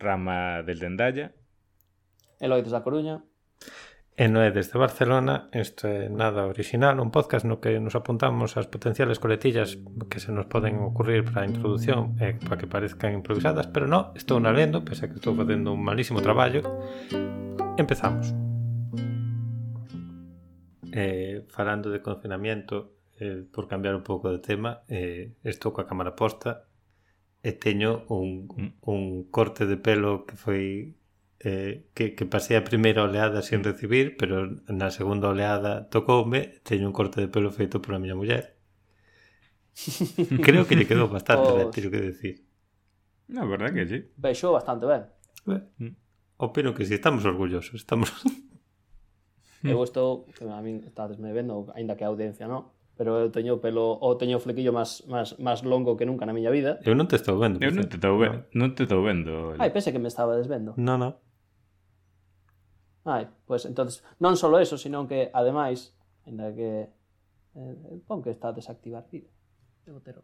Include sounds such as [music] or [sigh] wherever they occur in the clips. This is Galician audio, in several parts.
Rama del Dendalla. Eloides da Coruña. E Noé desde Barcelona, é nada original, un podcast no que nos apuntamos as potenciales coletillas que se nos poden ocurrir para a introdución e eh, para que parezcan improvisadas, pero non, estou na lendo, pese a que estou facendo un malísimo traballo. Empezamos. Eh, falando de confinamiento, eh, por cambiar un pouco de tema, eh, estou coa cámara posta, e teño un, mm. un corte de pelo que foi eh, que, que pasei a primeira oleada sin recibir, pero na segunda oleada tocoume, teño un corte de pelo feito pola miña muller. [laughs] Creo que lle quedou bastante ben, pois. teño que decir. Na verdad que sí. Vexou bastante ben. ben. Mm. Opino que si sí, estamos orgullosos, estamos... Eu estou, a min estades me vendo, aínda que a audiencia, non? pero eu teño o pelo ou teño o flequillo máis máis máis longo que nunca na miña vida. Eu non te estou vendo. Eu non te estou vendo. Non te estou vendo. Ai, pensei que me estaba desvendo. Non, non. Ai, pois pues, entonces non só eso, sino que ademais, ainda que eh, pon que está desactivar vídeo. De Botero.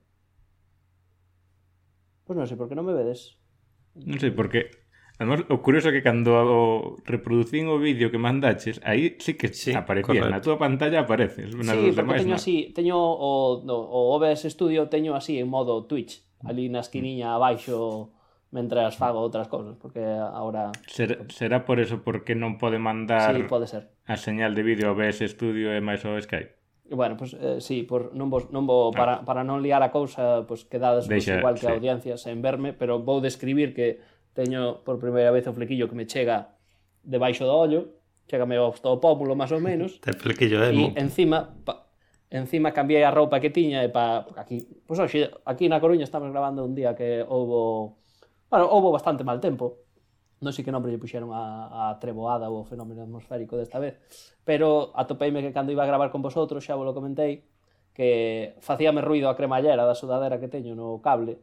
Pois pues non sei por que non me vedes. Non sei por que Además, o curioso é que cando o reproducín o vídeo que mandaches, aí sí que sí, aparecía, correcto. na túa pantalla apareces. Na sí, porque demais, teño así, teño o, no, o OBS Studio, teño así en modo Twitch, ali na esquiniña abaixo mentras fago outras cousas, porque agora... Ser, será por eso porque non pode mandar sí, pode ser. a señal de vídeo OBS Studio e máis o Skype? Bueno, pues eh, sí, por non vos, non vou para, ah. para non liar a cousa, pues quedades Deixa, pues, igual que sí. audiencia en verme, pero vou describir que teño por primeira vez o flequillo que me chega debaixo do ollo, chegame ao o pómulo, máis ou menos. [laughs] Te flequillo, eh? E encima, pa, encima cambiei a roupa que tiña e pa, aquí, pois pues, hoxe, aquí na Coruña estamos grabando un día que houbo, bueno, houbo bastante mal tempo, non sei que nombre lle puxeron a, a treboada ou o fenómeno atmosférico desta vez, pero atopeime que cando iba a gravar con vosotros, xa vos lo comentei, que facíame ruido a cremallera da sudadera que teño no cable,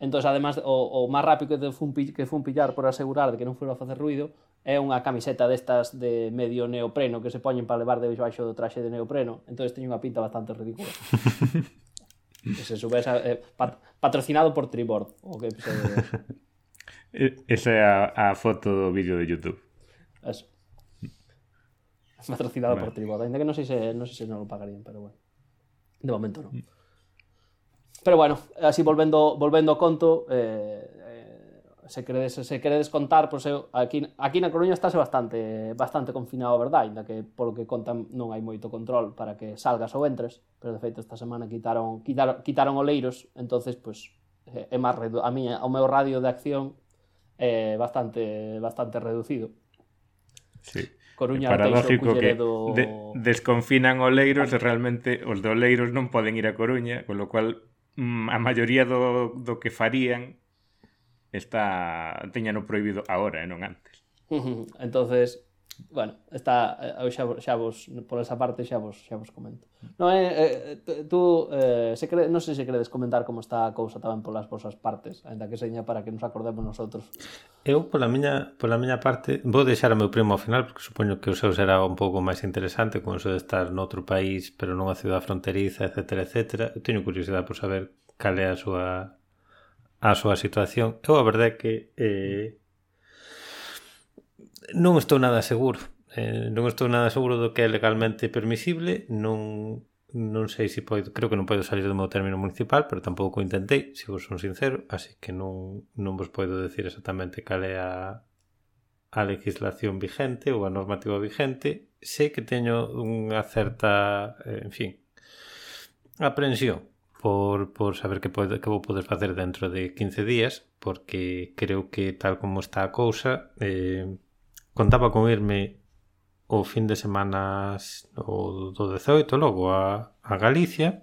Entón, además, o, o máis rápido que fun, que fun pillar por asegurar de que non fora a facer ruido é unha camiseta destas de medio neopreno que se poñen para levar de baixo do traxe de neopreno. Entón, teño unha pinta bastante ridícula. [laughs] que se subes a, eh, pat, patrocinado por Tribord. O que se... [laughs] Esa é a, a foto do vídeo de YouTube. Eso. Patrocinado bueno. por Tribord. Ainda que non sei se, non sei se non lo pagarían, pero bueno. De momento non. Mm. Pero bueno, así volvendo, volvendo ao conto, eh, eh, se queredes, se queredes contar, pois eu, aquí, aquí na Coruña estáse bastante bastante confinado, verdad? Ainda que polo que contan non hai moito control para que salgas ou entres, pero de feito esta semana quitaron quitaron, quitaron oleiros, entonces pois pues, eh, é máis redu a miña, o meu radio de acción é eh, bastante bastante reducido. Sí. Coruña, paradójico que de, desconfinan oleiros e realmente os de oleiros non poden ir a Coruña, con lo cual Mm, a maioría do, do que farían está teñano prohibido agora e non antes. [laughs] entonces bueno, está eh, eu xa, xa vos por esa parte xa vos xa vos comento. No é eh, tú eh, se cre, non sei se queredes comentar como está a cousa tamén polas vosas partes, aínda que seña para que nos acordemos nosotros. Eu pola miña pola miña parte vou deixar o meu primo ao final porque supoño que o seu será un pouco máis interesante con eso de estar noutro país, pero nunha cidade fronteriza, etcétera, etcétera. Eu teño curiosidade por saber cal é a súa a súa situación. Eu a verdade é que eh, non estou nada seguro. Eh, non estou nada seguro do que é legalmente permisible, non non sei se poido, creo que non podo salir do meu término municipal, pero tampouco intentei, se vos son sincero, así que non, non vos podo decir exactamente cal é a, a legislación vigente ou a normativa vigente. Sei que teño unha certa, eh, en fin, aprensión por, por saber que, pode, que vou poder facer dentro de 15 días, porque creo que tal como está a cousa, eh, contaba con irme o fin de semanas o do 18 logo a, a Galicia.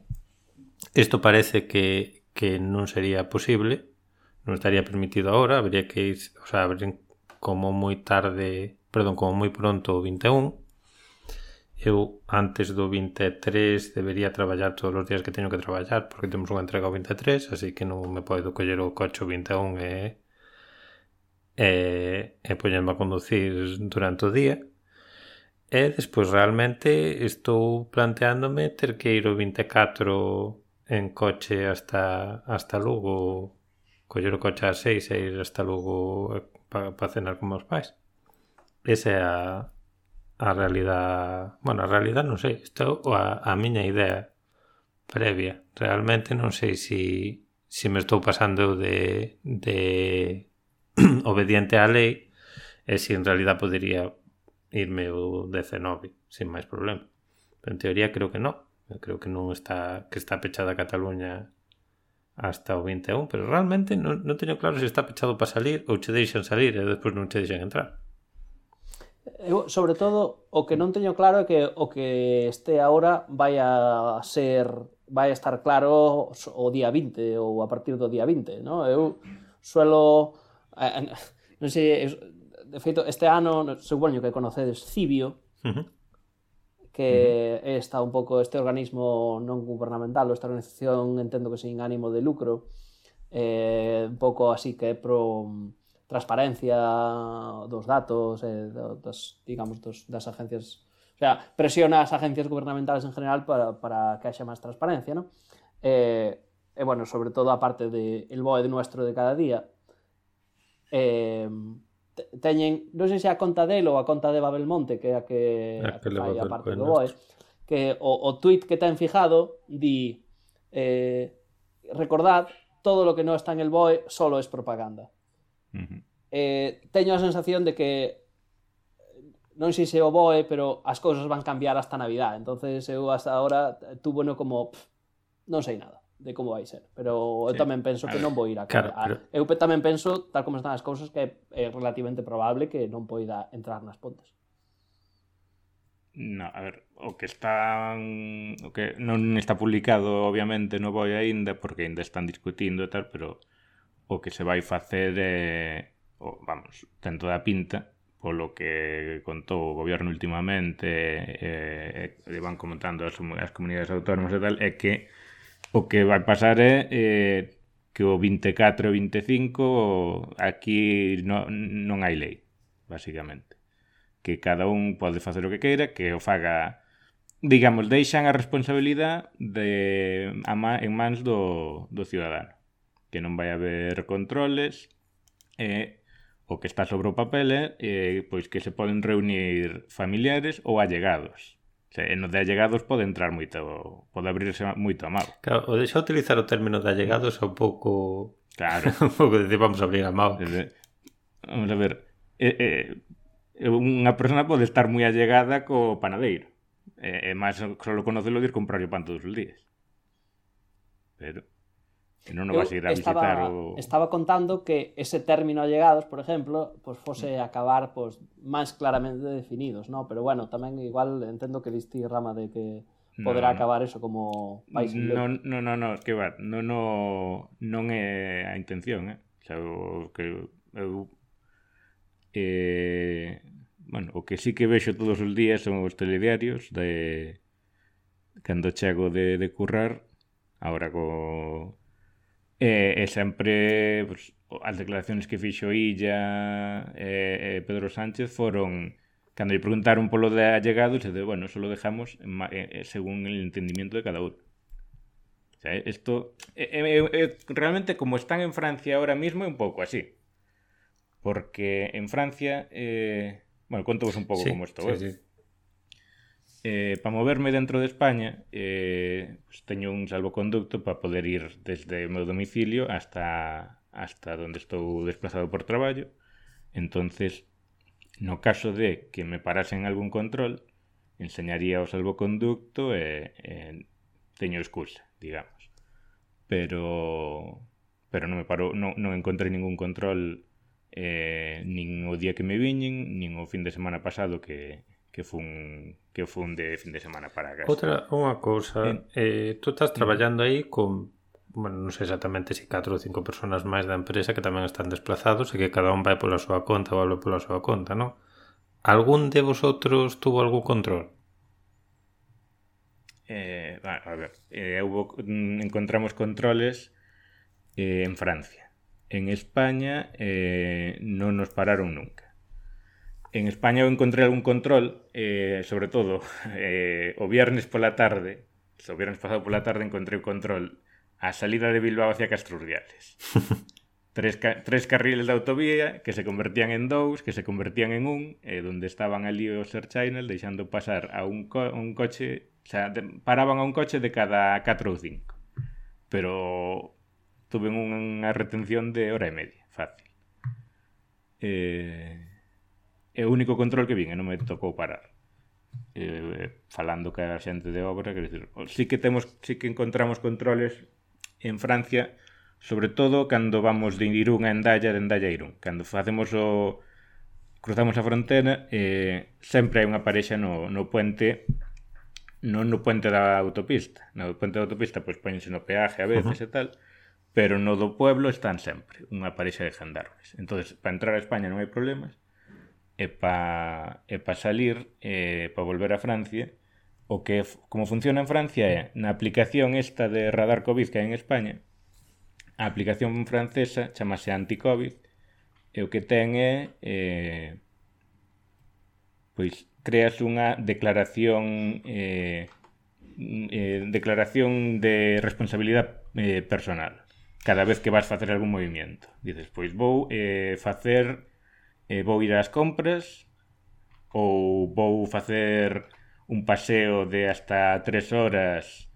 Isto parece que, que non sería posible, non estaría permitido agora, habría que ir, o sea, abrir como moi tarde, perdón, como moi pronto o 21. Eu antes do 23 debería traballar todos os días que teño que traballar porque temos unha entrega o 23, así que non me podo coller o coche o 21 e eh? e, e poñerme a conducir durante o día. E despois realmente estou planteándome ter que ir o 24 en coche hasta, hasta Lugo, coller o coche ás seis e ir hasta Lugo eh, para pa cenar con meus pais. Esa é a, a realidade... bueno, a realidade non sei, isto a, a miña idea previa. Realmente non sei se si, si me estou pasando de, de [clears throat] obediente á lei e se si en realidad podería irme o 19 sin máis problema. Pero en teoría creo que non. Eu creo que non está que está pechada Cataluña hasta o 21, pero realmente non, non teño claro se está pechado para salir ou che deixan salir e despois non che deixan entrar. Eu, sobre todo, o que non teño claro é que o que este agora vai a ser vai a estar claro o día 20 ou a partir do día 20, no? Eu suelo non sei, de feito, este ano, supoño que conocedes Cibio, uh -huh. que uh -huh. está un pouco este organismo non gubernamental, esta organización, entendo que sin ánimo de lucro, eh, un pouco así que é pro mm, transparencia dos datos, eh, dos, digamos, dos, das agencias O sea, presiona as agencias gubernamentales en general para, para que haxa máis transparencia, ¿no? Eh, e, bueno, sobre todo a parte de el BOE de nuestro de cada día, eh, teñen, non sei se a conta dele ou a conta de Babelmonte, que é a que, a que, a que fai a parte do BOE, que o, o tweet que ten fijado di eh, recordad, todo lo que non está en el BOE solo es propaganda. Uh -huh. eh, teño a sensación de que non sei se o BOE, pero as cousas van cambiar hasta Navidad. Entonces eu hasta ahora tuvo no como pff, non sei nada de como vai ser, pero eu sí. tamén penso que non vou ir a claro, a, pero... eu tamén penso, tal como están as cousas, que é relativamente probable que non poida entrar nas pontes. No, a ver, o que está o que non está publicado obviamente non voi aínda porque aínda están discutindo e tal, pero o que se vai facer é o, vamos, ten toda a pinta polo que contou o goberno últimamente e, e, e van comentando as, as comunidades autónomas e tal, é que O que vai pasar é eh, que o 24 e o 25 aquí no, non hai lei, basicamente. Que cada un pode facer o que queira, que o faga digamos, deixan a responsabilidade de a ma, en mans do, do ciudadano que non vai haber controles e o que está sobre o papel é eh, pois que se poden reunir familiares ou allegados Se, no de allegados pode entrar moito, pode abrirse moito a mal. Claro, o deixa utilizar o término de allegados é un pouco... Claro. [laughs] un pouco de vamos a abrir a mal. Vamos a ver, eh, eh, unha persona pode estar moi allegada co panadeiro. E, eh, e máis só conocelo ir comprar o pan todos os días. Pero... Que non o vas ir a estaba, visitar o... Estaba contando que ese término allegados, por exemplo, pois pues, fose acabar pois, pues, máis claramente definidos, ¿no? pero bueno, tamén igual entendo que diste rama de que poderá no, acabar eso como país non, non, non, no, que va, non, non, non é a intención, eh? O sea, o que eu eh, bueno, o que sí que vexo todos os días son os telediarios de cando chego de, de currar agora co E, e sempre pues, as declaracións que fixo Illa e, e Pedro Sánchez foron cando lle preguntaron polo de allegados e de, bueno, eso lo dejamos en, según el entendimiento de cada uno o sea, esto realmente como están en Francia ahora mismo é un pouco así. Porque en Francia eh, bueno, conto un pouco sí, como sí, sí eh, para moverme dentro de España eh, pues teño un salvoconducto para poder ir desde o meu domicilio hasta hasta donde estou desplazado por traballo. Entonces, no caso de que me parasen algún control, enseñaría o salvoconducto e, e teño excusa, digamos. Pero pero non me parou, non, non encontrei ningún control eh, nin o día que me viñen, nin o fin de semana pasado que, que fun, que fun de fin de semana para casa. Outra, unha cousa, eh, eh tú estás traballando aí con bueno, non sei exactamente se si 4 ou 5 persoas máis da empresa que tamén están desplazados e que cada un vai pola súa conta ou vai pola súa conta, non? Algún de vosotros tuvo algún control? Eh, bueno, a ver, eh, hubo, mm, encontramos controles eh, en Francia. En España eh, non nos pararon nunca. En España eu encontrei algún control, eh, sobre todo [laughs] eh, o viernes pola tarde, o viernes pasado pola tarde encontrei o control a salida de Bilbao hacia Castrurriales. [laughs] tres, ca tres carriles de autovía que se convertían en dous, que se convertían en un, eh, donde estaban ali os Air Channel deixando pasar a un, co un coche, o sea, de, paraban a un coche de cada 4 ou 5. Pero tuve unha retención de hora e media, fácil. Eh, é o único control que vin e non me tocou parar. Eh, falando que a xente de obra quer dizer, sí que temos sí que encontramos controles en Francia sobre todo cando vamos de Irún a Endaya de Endaya a Irún. Cando facemos o cruzamos a frontera eh, sempre hai unha parexa no, no puente non no puente da autopista. No puente da autopista pois poñense no peaje a veces uh -huh. e tal pero no do pueblo están sempre unha parexa de gendarmes entonces para entrar a España non hai problemas e pa, e pa salir, e pa volver a Francia, o que como funciona en Francia é, na aplicación esta de radar COVID que hai en España, a aplicación francesa chamase Anticovid, e o que ten é, eh, pois, creas unha declaración eh, eh, declaración de responsabilidade eh, personal cada vez que vas facer algún movimento. Dices, pois vou eh, facer eh, vou ir ás compras ou vou facer un paseo de hasta 3 horas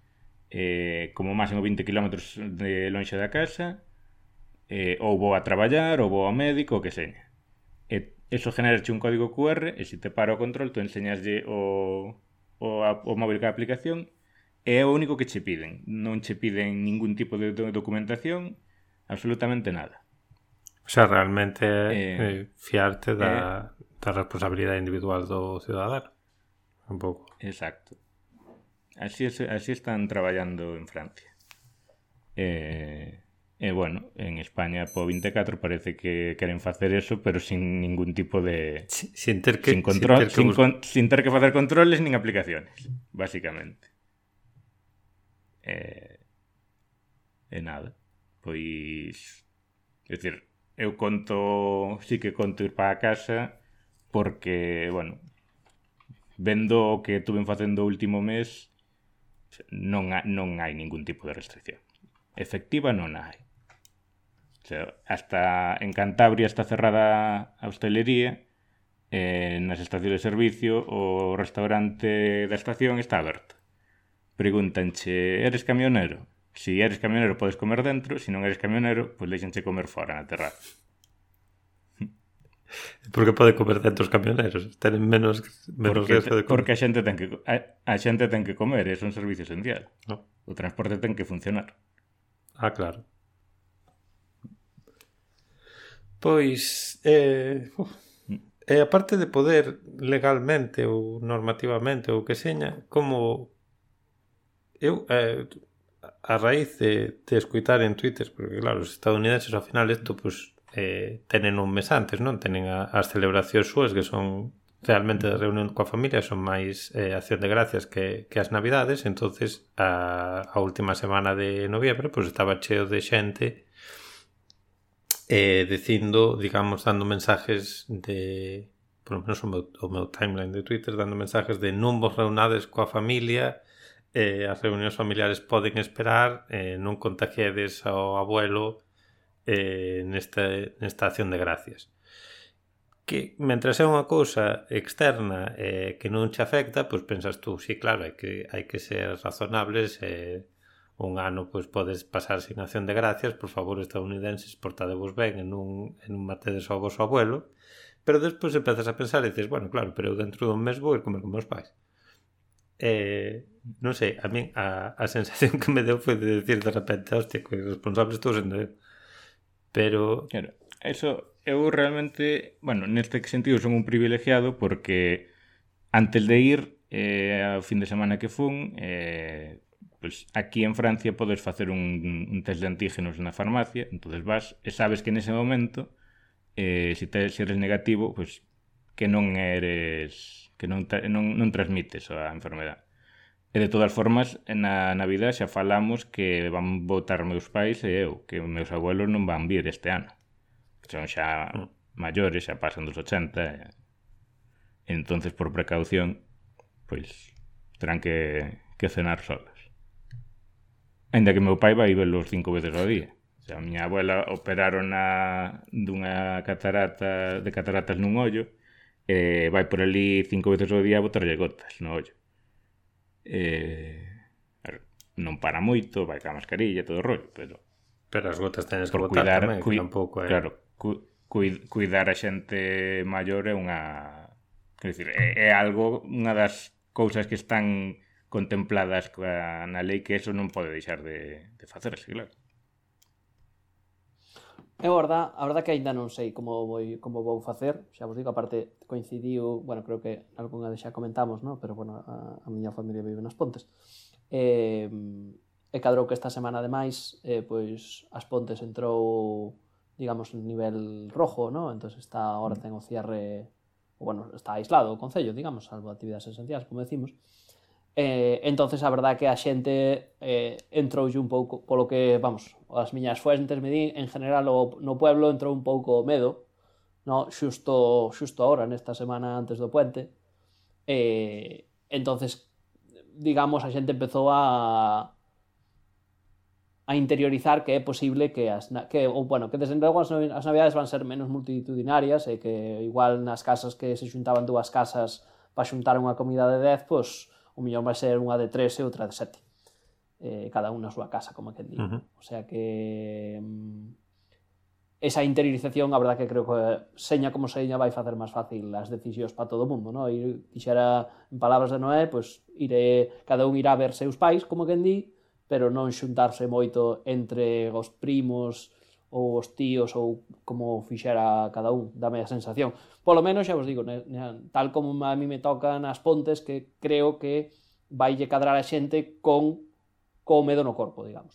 eh, como máximo 20 km de lonxe da casa eh, ou vou a traballar ou vou ao médico o que seña. E eso generarche un código QR e se te para o control tú enseñaslle o, o, o móvil que a aplicación é o único que che piden. Non che piden ningún tipo de documentación absolutamente nada. O sea, realmente eh, eh, fiarte da, eh, da responsabilidade individual do cidadano. Un pouco. Exacto. Así, es, así están traballando en Francia. Eh, E eh, bueno, en España po 24 parece que queren facer eso, pero sin ningún tipo de sin ter que sin control, sin ter que, sin, con, sin ter que facer controles nin aplicaciones, básicamente. Eh, e nada. Pois, é dicir, eu conto, sí que conto ir para a casa porque, bueno, vendo o que tuven facendo o último mes, non, ha, non hai ningún tipo de restricción. Efectiva non hai. O sea, hasta en Cantabria está cerrada a hostelería, eh, nas estacións de servicio o restaurante da estación está aberto. Pregúntanche, eres camionero? Se si eres camionero podes comer dentro, se si non eres camionero, pois deixanche comer fora na terraza. [laughs] Porque pode comer dentro os camioneros, tenen menos menos porque, de comer. Porque a xente ten que a, a xente ten que comer, é un servicio esencial. No. O transporte ten que funcionar. Ah, claro. Pois eh, uf, e eh, aparte de poder legalmente ou normativamente ou que seña, como eu eh, a raíz de, de escuitar en Twitter, porque claro, os estadounidenses ao final isto pues, eh, tenen un mes antes, non? Tenen a, as celebracións súas que son realmente de reunión coa familia, son máis eh, acción de gracias que, que as navidades, entonces a, a última semana de noviembre pues, estaba cheo de xente eh, dicindo, digamos, dando mensajes de por lo menos o meu, o meu timeline de Twitter dando mensajes de non vos reunades coa familia eh, as reunións familiares poden esperar, eh, non contagiades ao abuelo eh, nesta, nesta acción de gracias. Que, mentre é unha cousa externa eh, que non te afecta, pois pensas tú, sí, claro, hai que, hai que ser razonables, eh, un ano pois podes pasar sin acción de gracias, por favor, estadounidenses, portadevos ben, en un, en un matedes ao vosso abuelo, pero despois empezas a pensar e dices, bueno, claro, pero eu dentro dun mes vou ir comer con meus pais eh, non sei, a min a, a sensación [laughs] que me deu foi de decir de repente, hostia, que responsable estou sendo eu. Pero... Claro, eso, eu realmente, bueno, neste sentido son un privilegiado porque antes de ir, eh, ao fin de semana que fun, eh, pues aquí en Francia podes facer un, un test de antígenos na farmacia, entonces vas e sabes que nese momento, eh, se, te, se eres negativo, pues, que non eres que non, non, non transmites a enfermedade. E de todas formas, na Navidad xa falamos que van votar meus pais e eu, que meus abuelos non van vir este ano. Son xa mm. maiores, xa pasan dos 80. E... Entonces, por precaución, pois terán que, que cenar solos. Ainda que meu pai vai velos cinco veces ao día. O sea, a miña abuela operaron a, dunha catarata de cataratas nun ollo eh, vai por ali cinco veces ao día a botarlle gotas no ollo. Eh, non para moito, vai ca mascarilla, todo o rollo, pero... Pero as gotas tenes que botar cuidar, tamén, cui, tampouco é... Claro, cu, cu, cuidar a xente maior é unha... Quer dizer, é, é algo, unha das cousas que están contempladas na lei que eso non pode deixar de, de facerse, claro. Eu, a verdad, a verdad que aínda non sei como vou, como vou facer, xa vos digo, aparte coincidiu, bueno, creo que algunha de xa comentamos, no? pero bueno, a, a miña familia vive nas Pontes. Eh, e cadrou que esta semana ademais, eh, pois as Pontes entrou, digamos, en nivel rojo, no? Entón está agora mm. ten o cierre, o, bueno, está aislado o concello, digamos, salvo actividades esenciais, como decimos. Eh, entonces a verdad que a xente eh, entrou un pouco, polo que, vamos, as miñas fuentes me din, en general o, no pueblo entrou un pouco medo, no, xusto, xusto ahora, nesta semana antes do puente, eh, entonces digamos, a xente empezou a a interiorizar que é posible que as que ou bueno, que desde logo as, as navidades van ser menos multitudinarias e que igual nas casas que se xuntaban dúas casas para xuntar unha comida de 10, pois pues, o millón vai ser unha de 3 e outra de 7 eh, cada un na súa casa, como que digo Uh -huh. O sea que mm, esa interiorización, a verdad que creo que seña como seña vai facer máis fácil as decisións para todo o mundo, no? Ir dixera en palabras de Noé, pois iré, cada un irá ver seus pais, como que di, pero non xuntarse moito entre os primos, ou os tíos ou como fixera cada un, dame a sensación. Polo menos xa vos digo, ne, ne, tal como a mí me tocan as pontes que creo que vaille cadrar a xente con co medo no corpo, digamos.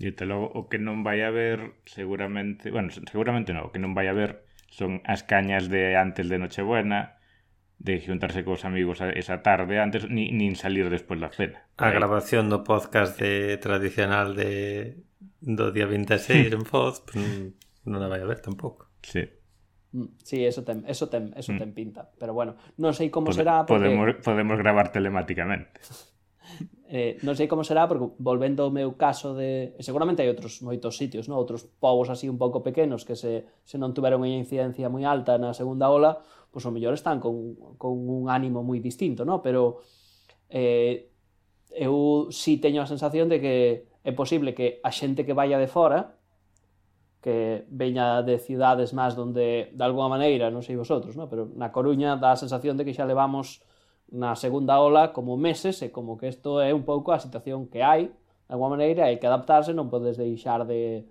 E te logo, o que non vai haber seguramente, bueno, seguramente non, o que non vai haber son as cañas de antes de Nochebuena, de juntarse cos amigos esa tarde antes nin, nin salir despois da cena. A grabación do podcast de tradicional de do día 26 en Foz, pues, non a vai haber tampouco. Sí. Mm, sí, eso ten, eso ten, eso mm. ten pinta. Pero bueno, non sei como Pod será porque... podemos, podemos gravar telemáticamente. [laughs] eh, non sei como será porque volvendo ao meu caso de... Seguramente hai outros moitos sitios, no? outros povos así un pouco pequenos que se, se non tuveron unha incidencia moi alta na segunda ola, pois pues, o mellor están con, con un ánimo moi distinto, no? pero eh, eu si sí teño a sensación de que é posible que a xente que vaya de fora que veña de cidades máis donde de alguma maneira, non sei vosotros, non? pero na Coruña dá a sensación de que xa levamos na segunda ola como meses e como que isto é un pouco a situación que hai, de alguma maneira hai que adaptarse, non podes deixar de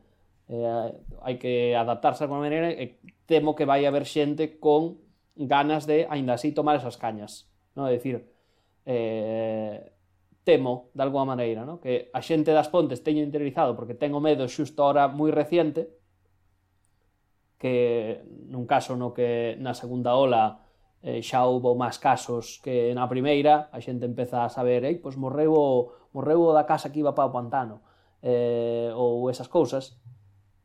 eh, hai que adaptarse de alguma maneira e temo que vai haber xente con ganas de aínda así tomar esas cañas, non? É dicir, eh, temo, de alguma maneira, no? que a xente das pontes teño interiorizado porque ten o medo xusto ahora moi reciente, que nun caso no que na segunda ola eh, xa houbo máis casos que na primeira, a xente empeza a saber, ei, pois morreu o, morreu o da casa que iba para o pantano, eh, ou esas cousas,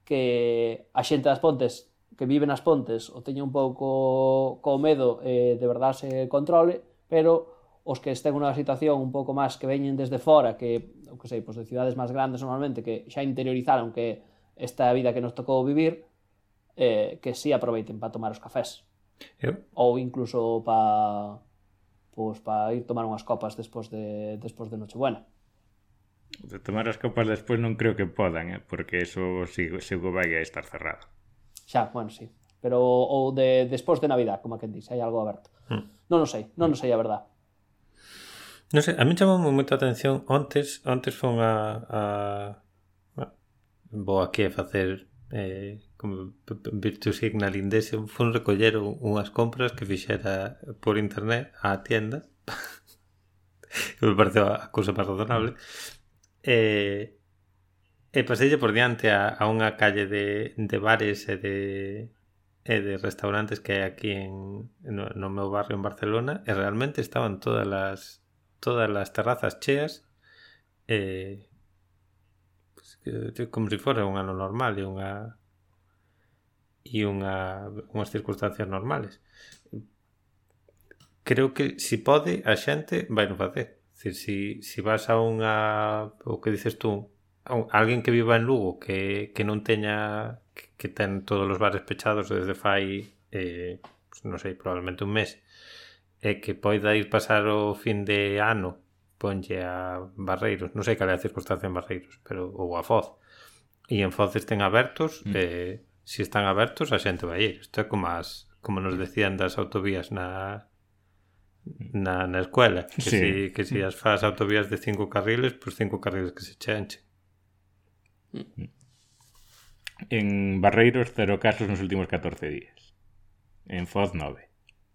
que a xente das pontes que vive nas pontes o teña un pouco co medo eh, de verdade se controle, pero os que estén nunha situación un pouco máis que veñen desde fora, que, o que sei, pois de cidades máis grandes normalmente, que xa interiorizaron que esta vida que nos tocou vivir, eh, que si sí aproveiten para tomar os cafés. Eu? Ou incluso para pois, pa ir tomar unhas copas despois de, despois de Nochebuena. De tomar as copas despois non creo que podan, eh? porque eso sigo, sigo vai a estar cerrado. Xa, bueno, sí. Pero ou de, despois de Navidad, como que dice, hai algo aberto. Hmm. Non o sei, non o sei a verdade. Non sei, a mí chamou moita atención ontes, ontes fon a, a, bueno, vou aquí a facer eh, como Virtue Signal Indesium fun recoller unhas compras que fixera por internet á tienda. [laughs] Que me pareceu a cousa máis razonable. Eh, e, e paseille por diante a, a unha calle de, de bares e de e de restaurantes que hai aquí en, no, no meu barrio en Barcelona e realmente estaban todas as todas las terrazas cheas eh, como se si fora un ano normal e unha e unha unhas circunstancias normales. Creo que se si pode a xente vai non facer. Dicir, si, si vas a unha o que dices tú, a un, a alguén que viva en Lugo que, que non teña que, que ten todos os bares pechados desde fai eh, pues, non sei, probablemente un mes e que poida ir pasar o fin de ano ponlle a Barreiros, non sei cal é a circunstancia en Barreiros, pero ou a Foz. E en Foz estén abertos, mm. eh, se si están abertos a xente vai ir. Isto é como as como nos decían das autovías na na, na escuela, que sí. si que si as faz autovías de cinco carriles, pois pues cinco carriles que se chenche. Mm. En Barreiros cero casos nos últimos 14 días. En Foz 9.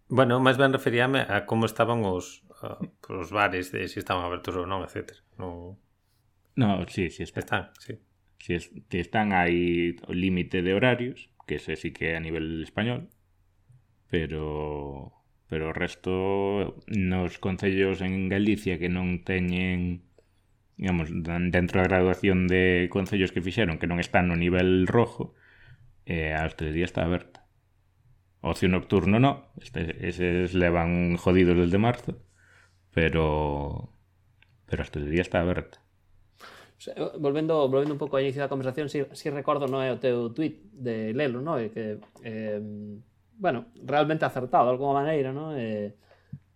Bueno, máis ben referíame a como estaban os, a, os bares, de se si estaban abertos ou non, etc. No, no sí, sí está. están. Sí. Si, es, si están aí o límite de horarios, que ese sí que é a nivel español, pero pero o resto nos concellos en Galicia que non teñen digamos, dentro da graduación de concellos que fixeron que non están no nivel rojo, eh, a hostelería está aberta. Ocio nocturno no, este, eses levan jodidos desde marzo, pero pero a hostelería está aberta. Volvendo, volvendo un pouco a inicio da conversación, si, si recordo non é o teu tweet de Lelo, no? E que eh, bueno, realmente acertado de alguma maneira, no? Eh,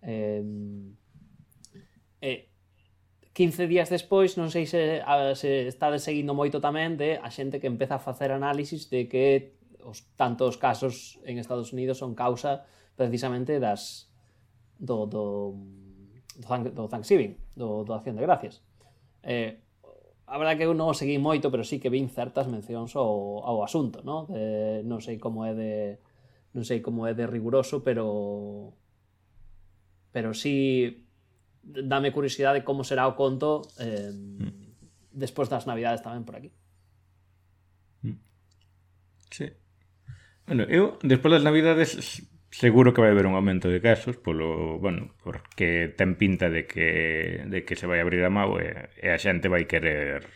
eh, eh, 15 días despois, non sei se, a, se está seguindo moito tamén de a xente que empeza a facer análisis de que os tantos casos en Estados Unidos son causa precisamente das do, do, do, do Thanksgiving, do, do Acción de Gracias. Eh, a verdade que eu non o seguí moito, pero sí que vin certas mencións ao, ao asunto, no? De, non sei como é de non sei como é de riguroso, pero pero sí dame curiosidade como será o conto eh, mm. despois das navidades tamén por aquí. Mm. Sí. Bueno, eu, despois das navidades, seguro que vai haber un aumento de casos polo, bueno, porque ten pinta de que, de que se vai abrir a mau e, e a xente vai querer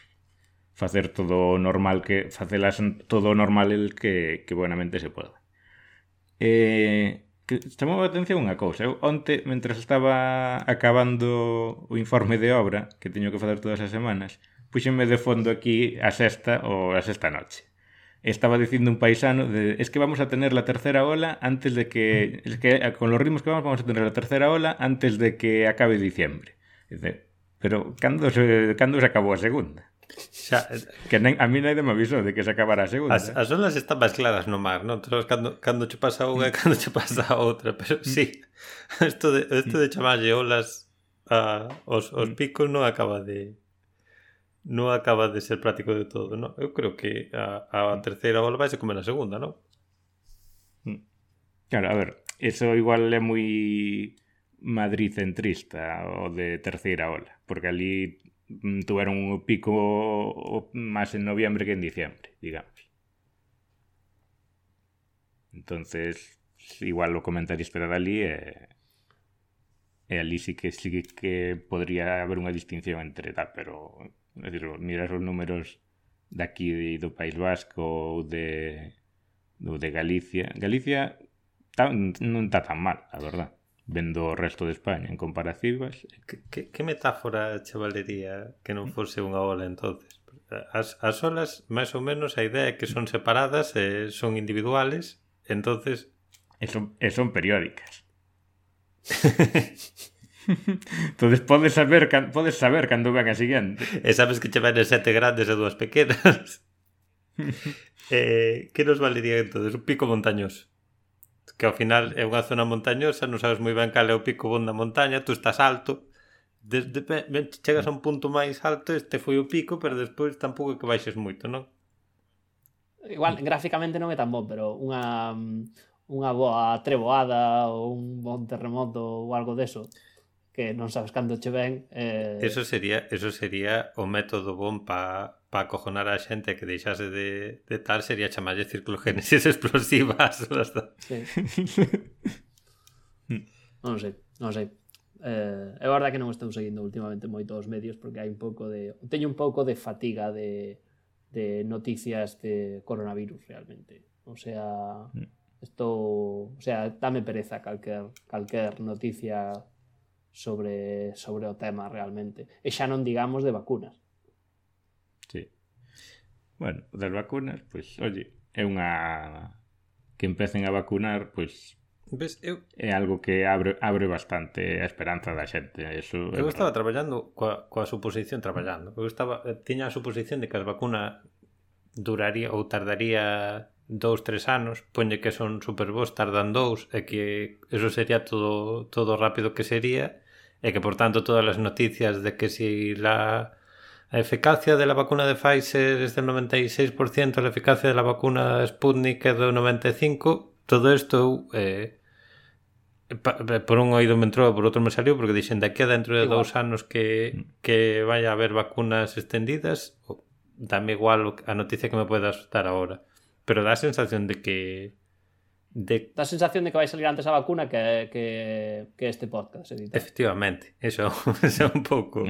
facer todo normal que facelas todo normal el que, que buenamente se poda. Eh, que chamou a atención unha cousa. Eu onte, mentre estaba acabando o informe de obra, que teño que facer todas as semanas, puxenme de fondo aquí a sexta ou a sexta noche estaba dicindo un paisano, de, es que vamos a tener la tercera ola antes de que, es que eh, con los ritmos que vamos, vamos a tener la tercera ola antes de que acabe diciembre. Dice, pero cando se, cando se acabou a segunda? Xa, eh, que nen, a mí naide me avisou de que se acabara a segunda. As, ¿eh? as olas están máis claras no mar, non? Entón, cando, cando che pasa unha e mm. cando che pasa a outra, pero mm. sí, [laughs] isto de, isto de mm. chamarlle olas a, os, os picos non acaba de... non acaba de ser práctico de todo, non? Eu creo que a, a terceira ola vai se comer a segunda, non? Claro, a ver, eso igual é moi Madrid centrista o de terceira ola, porque ali Mm, tuveron un pico máis en noviembre que en diciembre, digamos. Entonces, igual o comentarista de ali e, e ali sí que sí que podría haber unha distinción entre tal, pero é dicir, mirar os números daqui do País Vasco ou de, do de Galicia. Galicia tá, non está tan mal, a verdad. Vendo o resto de España en comparativas. Que, que, que metáfora che valería que non fose unha ola entonces? As, as olas, máis ou menos, a idea é que son separadas, e son individuales, entonces... E son, e son periódicas. [laughs] [laughs] Entonces podes saber podes saber cando ven a siguiente. E sabes que che ven sete grandes e dúas pequenas. [laughs] eh, que nos valería entonces? Un pico montañoso que ao final é unha zona montañosa, non sabes moi ben cal é o pico bon da montaña, tú estás alto, desde ben, chegas a un punto máis alto, este foi o pico, pero despois tampouco é que baixes moito, non? Igual, gráficamente non é tan bon, pero unha unha boa treboada ou un bon terremoto ou algo deso que non sabes cando che ven. Eh... Eso sería eso sería o método bon pa para acojonar a xente que deixase de, de tal sería chamalle circulogénesis [laughs] explosivas. [laughs] Sí. [laughs] Hmm. non sei, non sei. Eh, é verdade que non estou seguindo últimamente moito os medios porque hai un pouco de teño un pouco de fatiga de, de noticias de coronavirus realmente. O sea, hmm. estou, o sea, dame pereza calquer calquer noticia sobre, sobre o tema realmente. E xa non digamos de vacunas. Sí. Bueno, das vacunas, pois, oye, é unha que empecen a vacunar, pois Ves, eu... É algo que abre, abre bastante a esperanza da xente. Eso eu estaba verdad. traballando coa, coa suposición, traballando. Eu estaba, tiña a suposición de que as vacunas duraría ou tardaría dous, tres anos. Poñe que son superbos, tardan dous, e que eso sería todo, todo rápido que sería e que por tanto todas as noticias de que si la eficacia de la vacuna de Pfizer es del 96%, la eficacia de la vacuna Sputnik é do 95%, todo isto eh, por un oído me entrou, por outro me saliu, porque dixen de aquí a dentro de Igual. dous anos que, que vaya a haber vacunas extendidas, dame igual a noticia que me puedas dar ahora. Pero dá a sensación de que de... Da sensación de que vai salir antes a vacuna que, que, que este podcast editado. Efectivamente, [laughs] eso é un pouco...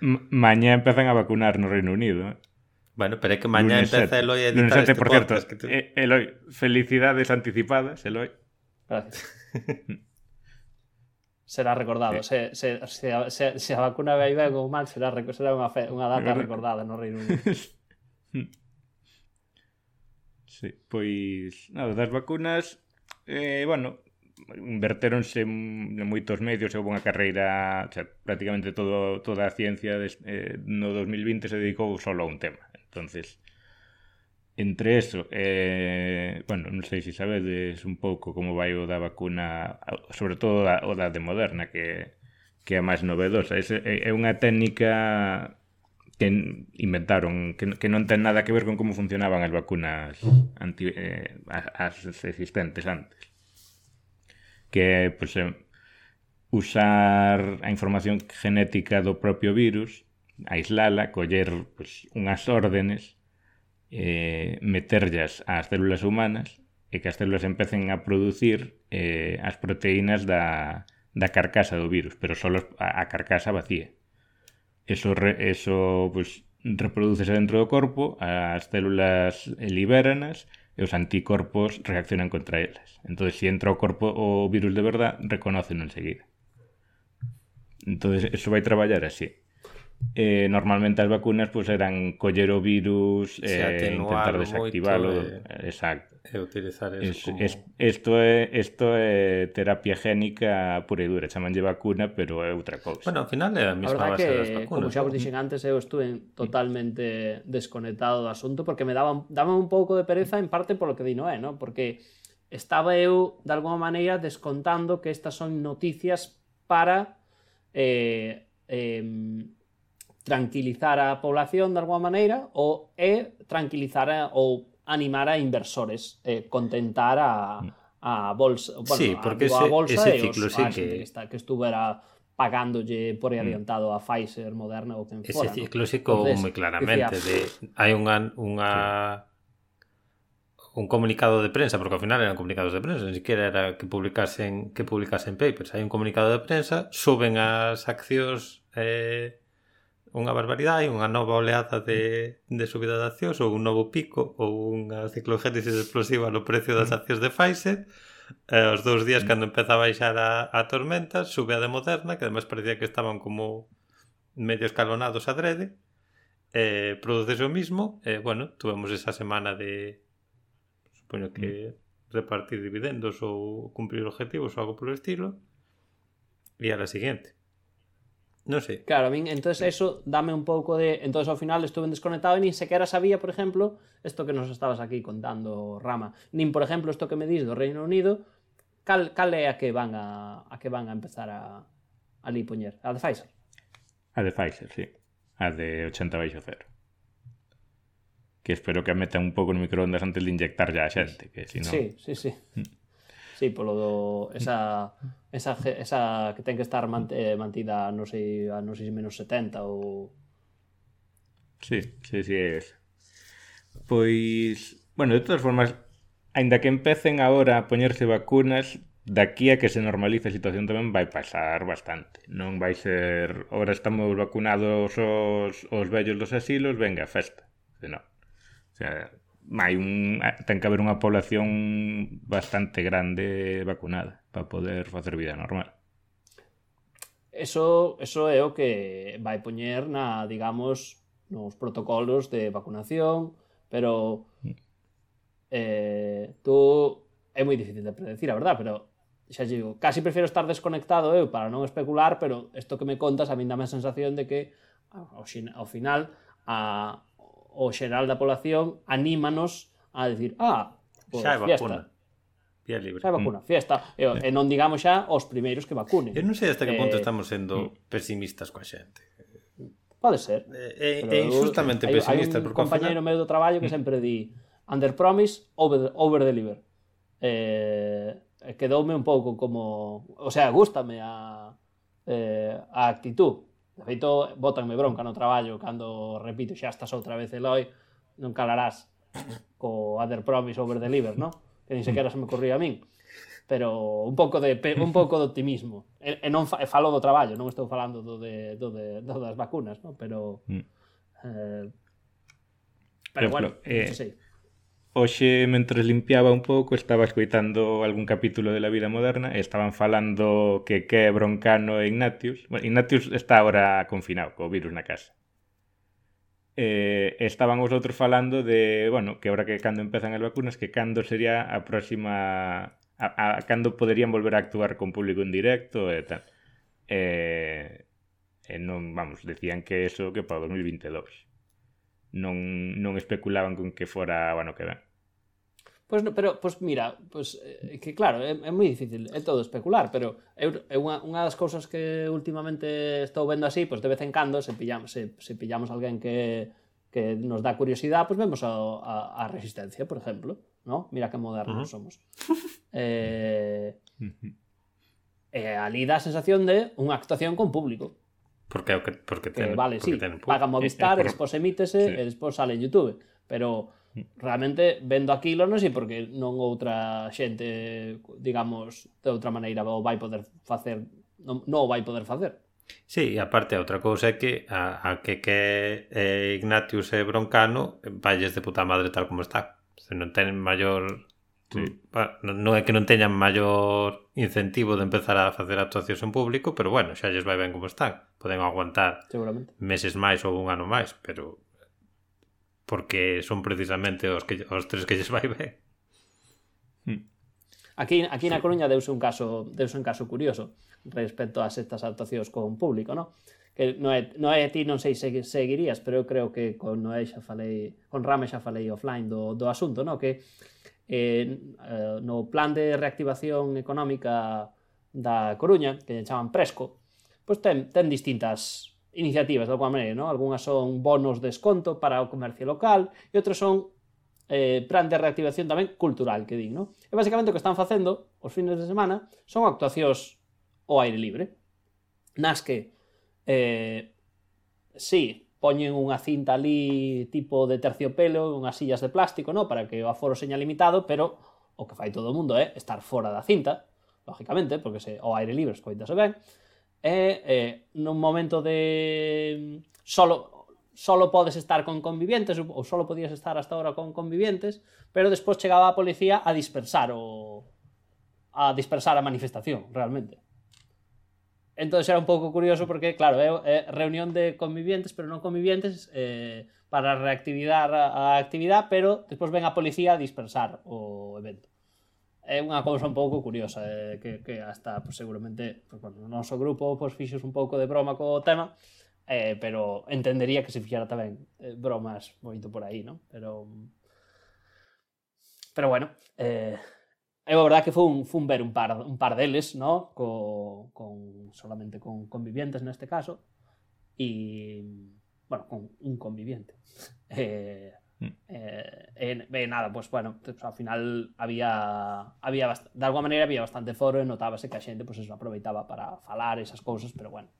Mañá empezan a vacunar no Reino Unido, eh? Bueno, pero é que mañá lunes empeza Eloi a editar este por podcast. Cierto, te... Eloi, felicidades anticipadas, Eloi. Gracias. [laughs] será recordado. Se, se, se, se, se a vacuna vai ben ou mal, será, será unha, fe, unha data recordada no Reino Unido. [laughs] Sí, pois, nada, das vacunas, eh, bueno, invertéronse moitos medios, houve unha carreira, o sea, prácticamente todo, toda a ciencia des, eh, no 2020 se dedicou solo a un tema. Entonces, entre eso, eh, bueno, non sei se sabedes un pouco como vai o da vacuna, sobre todo o da, o da de Moderna, que, que é a máis novedosa. É, é unha técnica que inventaron, que, que non ten nada que ver con como funcionaban as vacunas anti, eh, as, as existentes antes. Que, pues, eh, usar a información genética do propio virus, aislala, coller pues, unhas órdenes, eh, meterllas ás células humanas e que as células empecen a producir eh, as proteínas da, da carcasa do virus, pero só a, a carcasa vacía eso, re, eso pues, reproducese dentro do corpo, as células liberanas e os anticorpos reaccionan contra elas. Entón, se entra o corpo o virus de verdad, reconocen enseguida. Entón, eso vai traballar así eh, normalmente as vacunas pues, eran coller o virus e eh, intentar desactivalo e, eh, exacto. e utilizar eso es, como... es, esto, é, isto é terapia génica pura e dura chamanlle vacuna pero é outra cousa. Bueno, ao final é a mesma base que, das vacunas como xa vos dixen antes eu estuve totalmente desconectado do asunto porque me daba, daba un pouco de pereza en parte polo que di Noé ¿no? porque estaba eu de alguma maneira descontando que estas son noticias para eh, eh, tranquilizar a población de alguma maneira ou é tranquilizar a, ou animar a inversores, eh, contentar a, a bolsa, bueno, sí, porque a, ese, a bolsa ese ciclo os, sí a que... que está que estuvera pagándolle por mm. adiantado a Pfizer, Moderna ou quen fora. Ese ciclo sí ¿no? moi claramente decía, de hai unha unha un comunicado de prensa, porque ao final eran comunicados de prensa, ni siquiera era que publicasen que publicasen papers. Hai un comunicado de prensa, suben as accións eh unha barbaridade, unha nova oleada de, de subida de accións ou un novo pico ou unha ciclogénesis explosiva no precio das accións de Pfizer. Eh, os dous días cando empeza a baixar a, a tormenta sube a de Moderna que ademais parecía que estaban como medio escalonados a drede eh, produce o mismo eh, bueno, tuvemos esa semana de supoño que repartir dividendos ou cumprir objetivos ou algo polo estilo e a la siguiente. Non sei. Claro, a min, entonces eso dame un pouco de, entonces ao final estuve desconectado e nin sequera sabía, por exemplo, isto que nos estabas aquí contando, Rama, nin por exemplo isto que me dis do Reino Unido, cal, cal é a que van a a que van a empezar a a li poñer, a de Pfizer. A de Pfizer, sí. A de 80 baixo cero. Que espero que a metan un pouco no microondas antes de inyectar ya a xente, que si no... Sí, sí, sí. Mm. Sí, polo do esa esa esa que ten que estar eh, mantida non sei, a non sei menos 70 ou Sí, sí, sí, é. Pois, bueno, de todas formas, aínda que empecen agora a poñerse vacunas, daqui a que se normalice a situación tamén vai pasar bastante. Non vai ser, ora estamos vacunados os, os vellos dos asilos, venga, festa. Se non. O sea, hai un, ten que haber unha población bastante grande vacunada para poder facer vida normal. Eso, eso é o que vai poñer na, digamos, nos protocolos de vacunación, pero eh, tú é moi difícil de predecir, a verdad, pero xa digo, casi prefiero estar desconectado eu para non especular, pero isto que me contas a min dame a sensación de que ao final a o xeral da población anímanos a decir, ah, pues, xa é vacuna. Pía libre. Xa é vacuna, mm. fiesta. E, eh. e non digamos xa os primeiros que vacunen. Eu non sei hasta que eh, estamos sendo mm. pesimistas coa xente. Pode ser. Eh, eh, é, é injustamente eu, pesimista. Hai, un compañeiro final... meu do traballo que mm. sempre di under promise, over, over deliver. Eh, quedoume un pouco como... O sea, gústame a, eh, a actitud De feito, botanme bronca no traballo cando repito xa estás outra vez Eloi, non calarás co Other Promise Over Deliver, no? Que nin sequera se me corría a min. Pero un pouco de un pouco de optimismo. E, e non fa, e falo do traballo, non estou falando do de do, de, do das vacunas, no? Pero mm. eh, pero, pero bueno, eh, sei. Oxe, mentres limpiaba un pouco, estaba escoitando algún capítulo de La vida moderna e estaban falando que que Broncano e Ignatius. Bueno, Ignatius está agora confinado, co virus na casa. Eh, estaban os outros falando de, bueno, que agora que cando empezan as vacunas, que cando sería a próxima... A, a, cando poderían volver a actuar con público en directo e tal. Eh, e non, vamos, decían que eso que para 2022 Non, non especulaban con que fora o ano que ven. Pois, no, pero, pois mira, pois, eh, que claro, é, é moi difícil, é todo especular, pero é, é unha, unha das cousas que últimamente estou vendo así, pois de vez en cando, se pillamos, se, se pillamos alguén que, que nos dá curiosidade, pois vemos a, a, a resistencia, por exemplo, ¿no? Mira que modernos uh -huh. somos. eh, uh [laughs] -huh. E ali dá a sensación de unha actuación con público. Porque, porque, eh, ten, que, vale, porque sí, ten, paga Movistar, eh, eh, por... e despois emítese sí. e despois sale en Youtube. Pero mm. realmente vendo aquilo non sei porque non outra xente digamos de outra maneira o vai poder facer non, non o vai poder facer. Sí, e aparte outra cousa é que a, a que que eh, Ignatius e Broncano eh, valles de puta madre tal como está. Se non ten maior Sí. Non é que non teñan maior incentivo de empezar a facer actuacións en público, pero bueno, xa lles vai ben como están. Poden aguantar meses máis ou un ano máis, pero porque son precisamente os que os tres que lles vai ben. Hmm. Aquí aquí na Coruña deuse un caso, deuse un caso curioso respecto ás estas actuacións con público, non? Que non é ti non sei se seguirías, pero eu creo que con Noé xa falei, con Rame xa falei offline do, do asunto, non? Que Eh, eh, no plan de reactivación económica da Coruña, que lle chaman Presco, pois ten, ten distintas iniciativas, de alguma maneira, non? Algúnas son bonos de desconto para o comercio local e outros son eh, plan de reactivación tamén cultural, que din, non? E basicamente o que están facendo os fines de semana son actuacións ao aire libre, nas que eh, sí, poñen unha cinta ali tipo de terciopelo, unhas sillas de plástico, no, para que o aforo seña limitado, pero o que fai todo o mundo é estar fora da cinta, lógicamente, porque se o aire libre escoitase ben, e eh, nun momento de solo solo podes estar con convivientes ou solo podías estar hasta ahora con convivientes, pero despois chegaba a policía a dispersar o a dispersar a manifestación, realmente entón era un pouco curioso porque, claro, é, é reunión de convivientes, pero non convivientes, eh, para reactivar a, a actividade, pero despois ven a policía a dispersar o evento. É unha cousa un pouco curiosa, eh, que, que hasta pues, seguramente pues, bueno, no noso grupo pues, fixos un pouco de broma co tema, eh, pero entendería que se fixera tamén eh, bromas moito por aí, non? Pero... Pero bueno, eh, É verdade que fun, fun ver un par, un par deles, no? Co, con, solamente con convivientes neste caso, e, bueno, con un conviviente. [laughs] eh, mm. eh, eh, eh, nada, pues bueno, pues, ao final había, había de alguma maneira había bastante foro e notábase que a xente pues, eso, aproveitaba para falar esas cousas, pero bueno,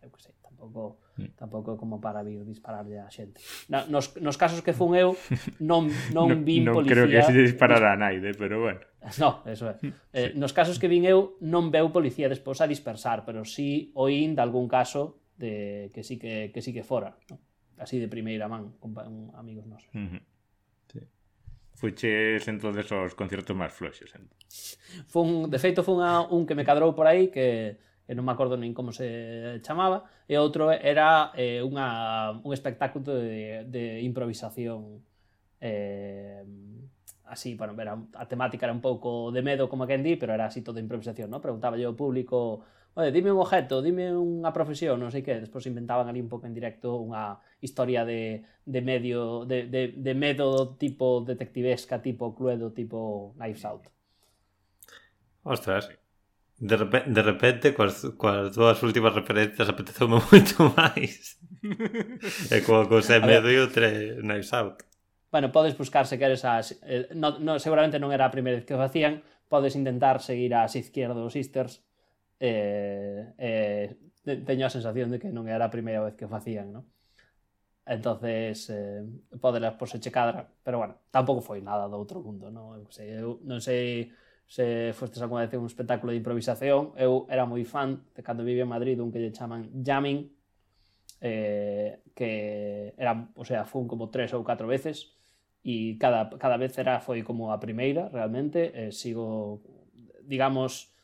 eu que sei, tampouco mm. tampouco como para vir dispararlle a xente. Na, nos, nos casos que fun eu, non, [laughs] non no, vin non policía... Non creo que se disparara a naide, pero bueno. [laughs] No, eso é. Eh, sí. Nos casos que vin eu, non veu policía despois a dispersar, pero si sí oín de algún caso de que sí que, que sí que fora. ¿no? Así de primeira man, con, amigos nosos. Uh -huh. sí. Fuches entonces os conciertos máis floxos. Entón. Fun, de feito, fun a un que me cadrou por aí que e non me acordo nin como se chamaba, e outro era eh, un espectáculo de, de improvisación eh, así, bueno, era, a temática era un pouco de medo, como quen pero era así toda improvisación, ¿no? Preguntaba yo ao público, oye, dime un objeto, dime unha profesión, non sei que, despois inventaban ali un pouco en directo unha historia de, de medio, de, de, de medo tipo detectivesca, tipo cluedo, tipo Knives Out. Ostras, De, repente, de repente, coas, coas dúas últimas referencias apeteceume [laughs] moito máis. e coa co se medo e o tre Knives Out. Bueno, podes buscar se queres as... Eh, no, no, seguramente non era a primeira vez que o facían. Podes intentar seguir as Izquierdo Sisters. Eh, eh, teño a sensación de que non era a primeira vez que o facían, non? entonces eh, podelas porse che cadra, pero bueno, tampouco foi nada do outro mundo, non, eu sei, eu non sei se fostes alguna vez un espectáculo de improvisación, eu era moi fan de cando vivía en Madrid un que lle chaman jamming, eh, que era, o sea, fun como tres ou catro veces, e cada, cada vez era foi como a primeira, realmente, eh, sigo, digamos,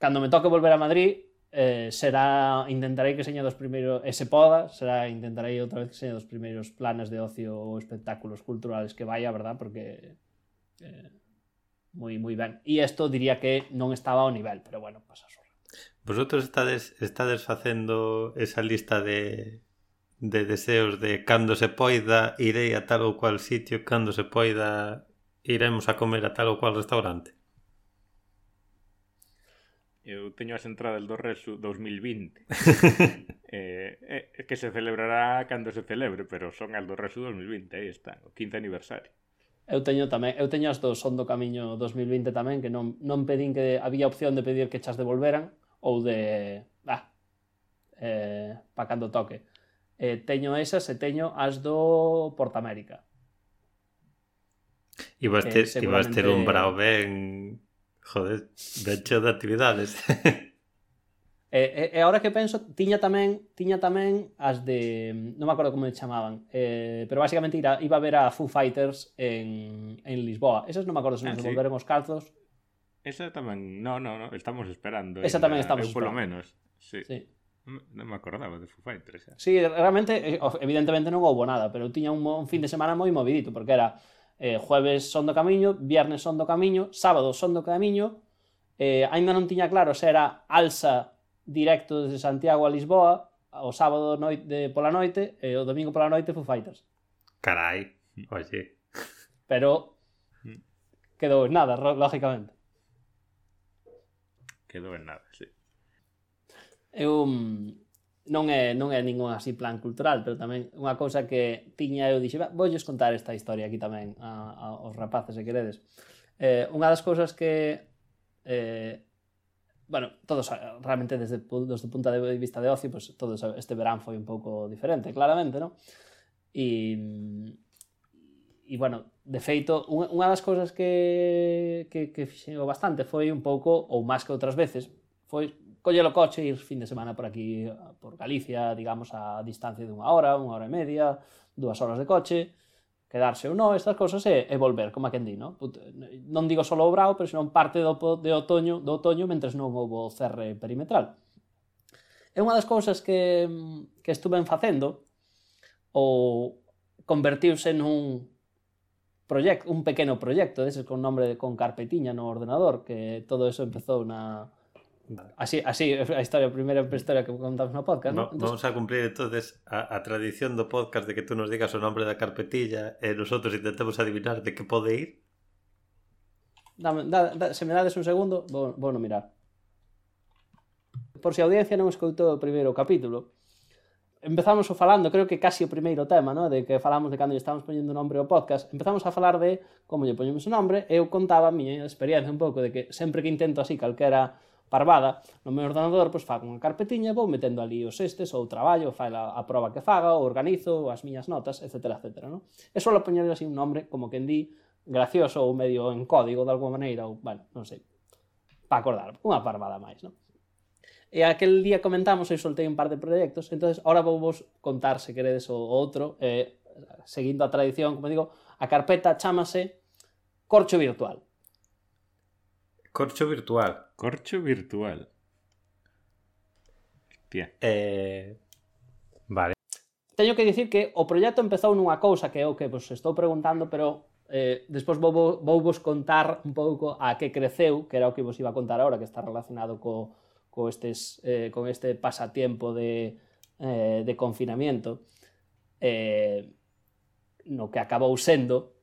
cando me toque volver a Madrid, eh, será intentarei que seña dos primeiros e se poda, será intentarei outra vez que seña dos primeiros planes de ocio ou espectáculos culturales que vaya, verdad? Porque eh, moi moi ben. E isto diría que non estaba ao nivel, pero bueno, pasa só. Vosotros estades, estades facendo esa lista de, de deseos de cando se poida irei a tal ou cual sitio, cando se poida iremos a comer a tal ou cual restaurante? Eu teño as entradas do Resu 2020 [laughs] eh, eh, que se celebrará cando se celebre, pero son as do Resu 2020, aí están, o 15 aniversario. Eu teño tamén, eu teño as do Son do Camiño 2020 tamén, que non, non pedín que había opción de pedir que chas devolveran ou de, ah, eh, pa cando toque. Eh, teño esas e teño as do Portamérica. Ibas ter, seguramente... ibas ter un brao ben, joder, ben cheo de actividades. [laughs] E, e, e ahora que penso, tiña tamén, tiña tamén as de... Non me acordo como me chamaban, eh, pero basicamente iba, iba a ver a Foo Fighters en, en Lisboa. Esas non me acordo se ah, nos ah, sí. volveremos calzos. Esa tamén, no, no, no, estamos esperando. Esa tamén estamos esperando. Por lo menos, sí. sí. Non me acordaba de Foo Fighters. Xa. Sí, realmente, eh, evidentemente non houve nada, pero tiña un, un fin de semana moi movidito, porque era eh, jueves son do camiño, viernes son do camiño, sábado son do camiño, eh, ainda non tiña claro se era alza directo desde Santiago a Lisboa o sábado noite, de, pola noite e o domingo pola noite Foo Fighters. Carai, oye. Pero mm. quedou en nada, lógicamente. Quedou en nada, sí. Eu mm, non é, non é ningún así plan cultural, pero tamén unha cousa que tiña eu dixe, voulles contar esta historia aquí tamén a, a, aos rapaces, se queredes. Eh, unha das cousas que eh, bueno, todos eh, realmente desde, desde o punto de vista de ocio, pues todo eh, este verán foi un pouco diferente, claramente, non? E, e bueno, de feito, unha das cousas que, que, que fixeo bastante foi un pouco, ou máis que outras veces, foi coller o coche e ir fin de semana por aquí, por Galicia, digamos, a distancia de unha hora, unha hora e media, dúas horas de coche, quedarse ou no, estas cousas e, e volver, como a quen di, no? Non digo solo o Brao, pero senón parte do, de otoño, do otoño mentres non houbo cerre perimetral. É unha das cousas que, que estuven facendo ou convertiuse nun proyecto, un pequeno proxecto, deses con nombre de, con carpetiña no ordenador, que todo eso empezou na, Vale. Así, así a historia, a primeira historia que contamos no podcast, no, ¿no? Entonces... Vamos a cumplir entonces a, a tradición do podcast de que tú nos digas o nombre da carpetilla e nosotros intentemos adivinar de que pode ir. Dame, da, da, se me dades un segundo, vou, vou no mirar. Por si a audiencia non escoitou o primeiro capítulo, empezamos o falando, creo que casi o primeiro tema, ¿no? de que falamos de cando lle poñendo nombre ao podcast, empezamos a falar de como lle poñemos o nombre, eu contaba a miña experiencia un pouco de que sempre que intento así calquera parvada, no meu ordenador pois fago unha carpetiña, vou metendo ali os estes, ou traballo, fai a, a prova que faga, organizo as miñas notas, etc. etc No? E solo poñerle así un nombre, como que en di, gracioso ou medio en código de alguma maneira, ou, bueno, non sei, para acordar, unha parvada máis, non? E aquel día comentamos, e soltei un par de proxectos, entonces ahora vou vos contar, se queredes, o outro, eh, seguindo a tradición, como digo, a carpeta chamase corcho virtual. Corcho virtual. Corcho virtual. Bien. Eh, vale. Teño que dicir que o proxecto empezou nunha cousa que é o que vos estou preguntando, pero eh, despois vou, vou vos contar un pouco a que creceu, que era o que vos iba a contar agora, que está relacionado co, co estes, eh, con este pasatiempo de, eh, de confinamiento, eh, no que acabou sendo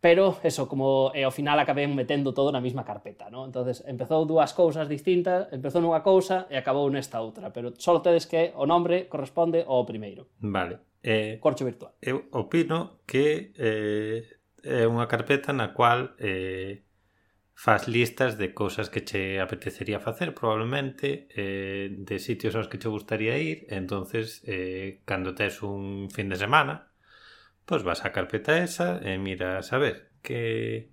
Pero eso, como e ao final acabei metendo todo na mesma carpeta, ¿no? entonces empezou dúas cousas distintas, empezou nunha cousa e acabou nesta outra, pero só tedes que o nombre corresponde ao primeiro. Vale. Eh, Corcho virtual. Eu opino que eh, é unha carpeta na cual eh, faz listas de cousas que che apetecería facer probablemente eh, de sitios aos que che gustaría ir entonces eh, cando tes un fin de semana pois vas á carpeta esa e miras a ver que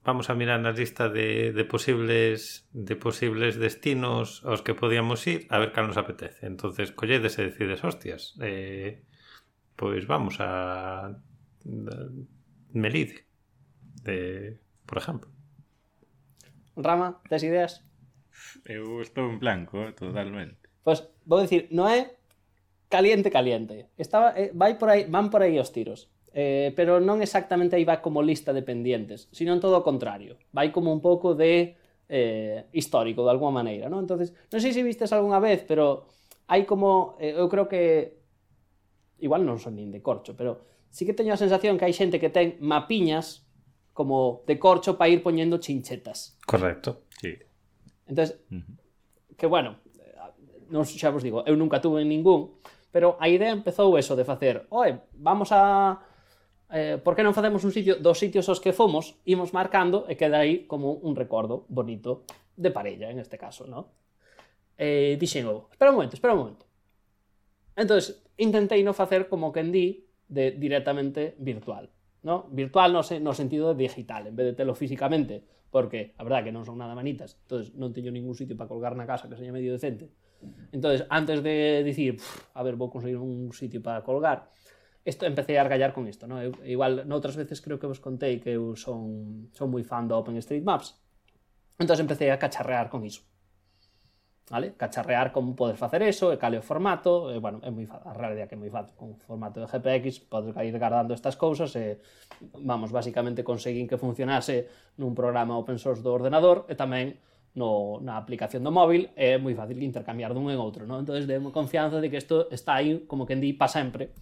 vamos a mirar na lista de, de posibles de posibles destinos aos que podíamos ir a ver cal nos apetece entonces colledes e decides hostias eh, pois vamos a Melide de, por exemplo Rama, tes ideas? Eu estou en blanco, eh, totalmente. Pois vou dicir, non é caliente, caliente. Estaba, eh, vai por aí, van por aí os tiros. Eh, pero non exactamente aí va como lista de pendientes, sino en todo o contrario. Vai como un pouco de eh, histórico, de alguma maneira. ¿no? Entonces, non sei se vistes algunha vez, pero hai como, eh, eu creo que, igual non son nin de corcho, pero sí que teño a sensación que hai xente que ten mapiñas como de corcho para ir poñendo chinchetas. Correcto, sí. Entonces, uh -huh. que bueno, eh, non xa vos digo, eu nunca tuve ningún, Pero a idea empezou eso de facer, oe, vamos a... Eh, por que non facemos un sitio dos sitios aos que fomos, imos marcando e queda aí como un recordo bonito de parella, en este caso, no? Eh, dixen, oh, espera un momento, espera un momento. Entón, intentei non facer como que en di de directamente virtual. ¿no? Virtual no, se, no sentido de digital, en vez de telo físicamente, porque a verdad que non son nada manitas, entonces non teño ningún sitio para colgar na casa que seña medio decente Entonces, antes de decir, a ver, vou conseguir un sitio para colgar, esto, empecé a argallar con isto. ¿no? Eu, igual, noutras veces creo que vos contei que eu son, son moi fan do OpenStreetMaps. Entón empecé a cacharrear con iso. Vale? Cacharrear como podes facer eso, e cale o formato, e, bueno, é moi a realidade que é moi fácil con o formato de GPX, podes ir guardando estas cousas e, vamos, basicamente conseguín que funcionase nun programa open source do ordenador e tamén no, na aplicación do móvil é moi fácil intercambiar dun en outro, non? Entonces, demo confianza de que isto está aí, como que en di, pa sempre.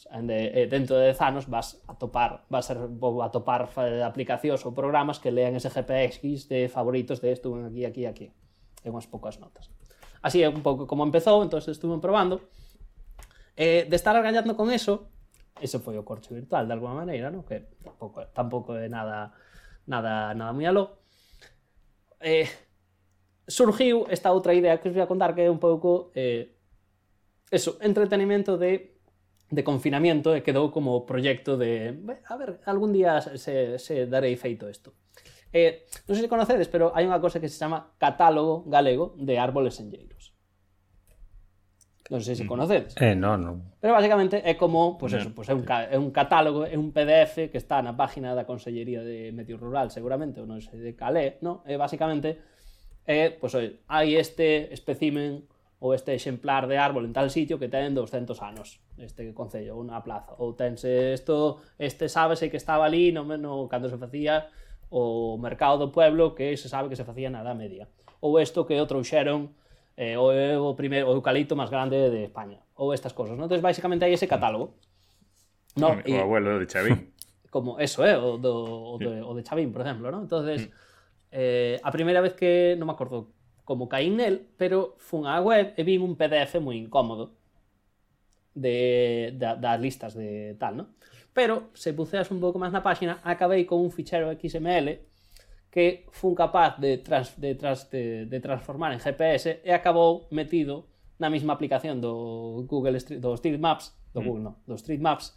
De, eh, dentro de 10 anos vas a topar, vas a, a topar aplicacións ou programas que lean ese GPX de favoritos de esto, aquí, aquí, aquí. E unhas poucas notas. Así é un pouco como empezou, entón estuve probando. Eh, de estar argallando con eso, eso foi o corcho virtual de alguma maneira, no? Que tampouco, tampouco é nada nada nada moi aló eh, surgiu esta outra idea que os vou a contar que é un pouco eh, eso, entretenimento de de confinamiento e quedou como proxecto de a ver, algún día se, se darei feito isto. Eh, non sei se conocedes, pero hai unha cosa que se chama catálogo galego de árboles senlleiros. Non sei se mm. conocedes. Eh, non, non. Pero basicamente é como, pois pues eso, pues é, un, ca- é un catálogo, é un PDF que está na página da Consellería de Medio Rural, seguramente, ou non sei de Calé, non? É eh, basicamente, é, eh, pois, pues, hai este especimen ou este exemplar de árbol en tal sitio que ten 200 anos, este concello, unha plaza, ou tense isto, este sábese que estaba ali no, no cando se facía o mercado do pueblo que se sabe que se facía na Edad Media, ou isto que outro xeron eh, o, é o, primeiro, o eucalipto máis grande de España, ou estas cosas, non? Entón, basicamente, hai ese catálogo. No, o, e, abuelo de Chavín. [laughs] Como eso, eh, o, do, o, de, o de Chavín, por exemplo, ¿no? Entonces, eh, a primeira vez que, non me acordo como caí nel, pero fun á web e vin un PDF moi incómodo de, da, das listas de tal, ¿no? Pero, se buceas un pouco máis na páxina, acabei con un fichero XML que fun capaz de, trans, de, trans, de, de transformar en GPS e acabou metido na mesma aplicación do Google Street, do Street Maps, do mm. Google, no, do Street Maps,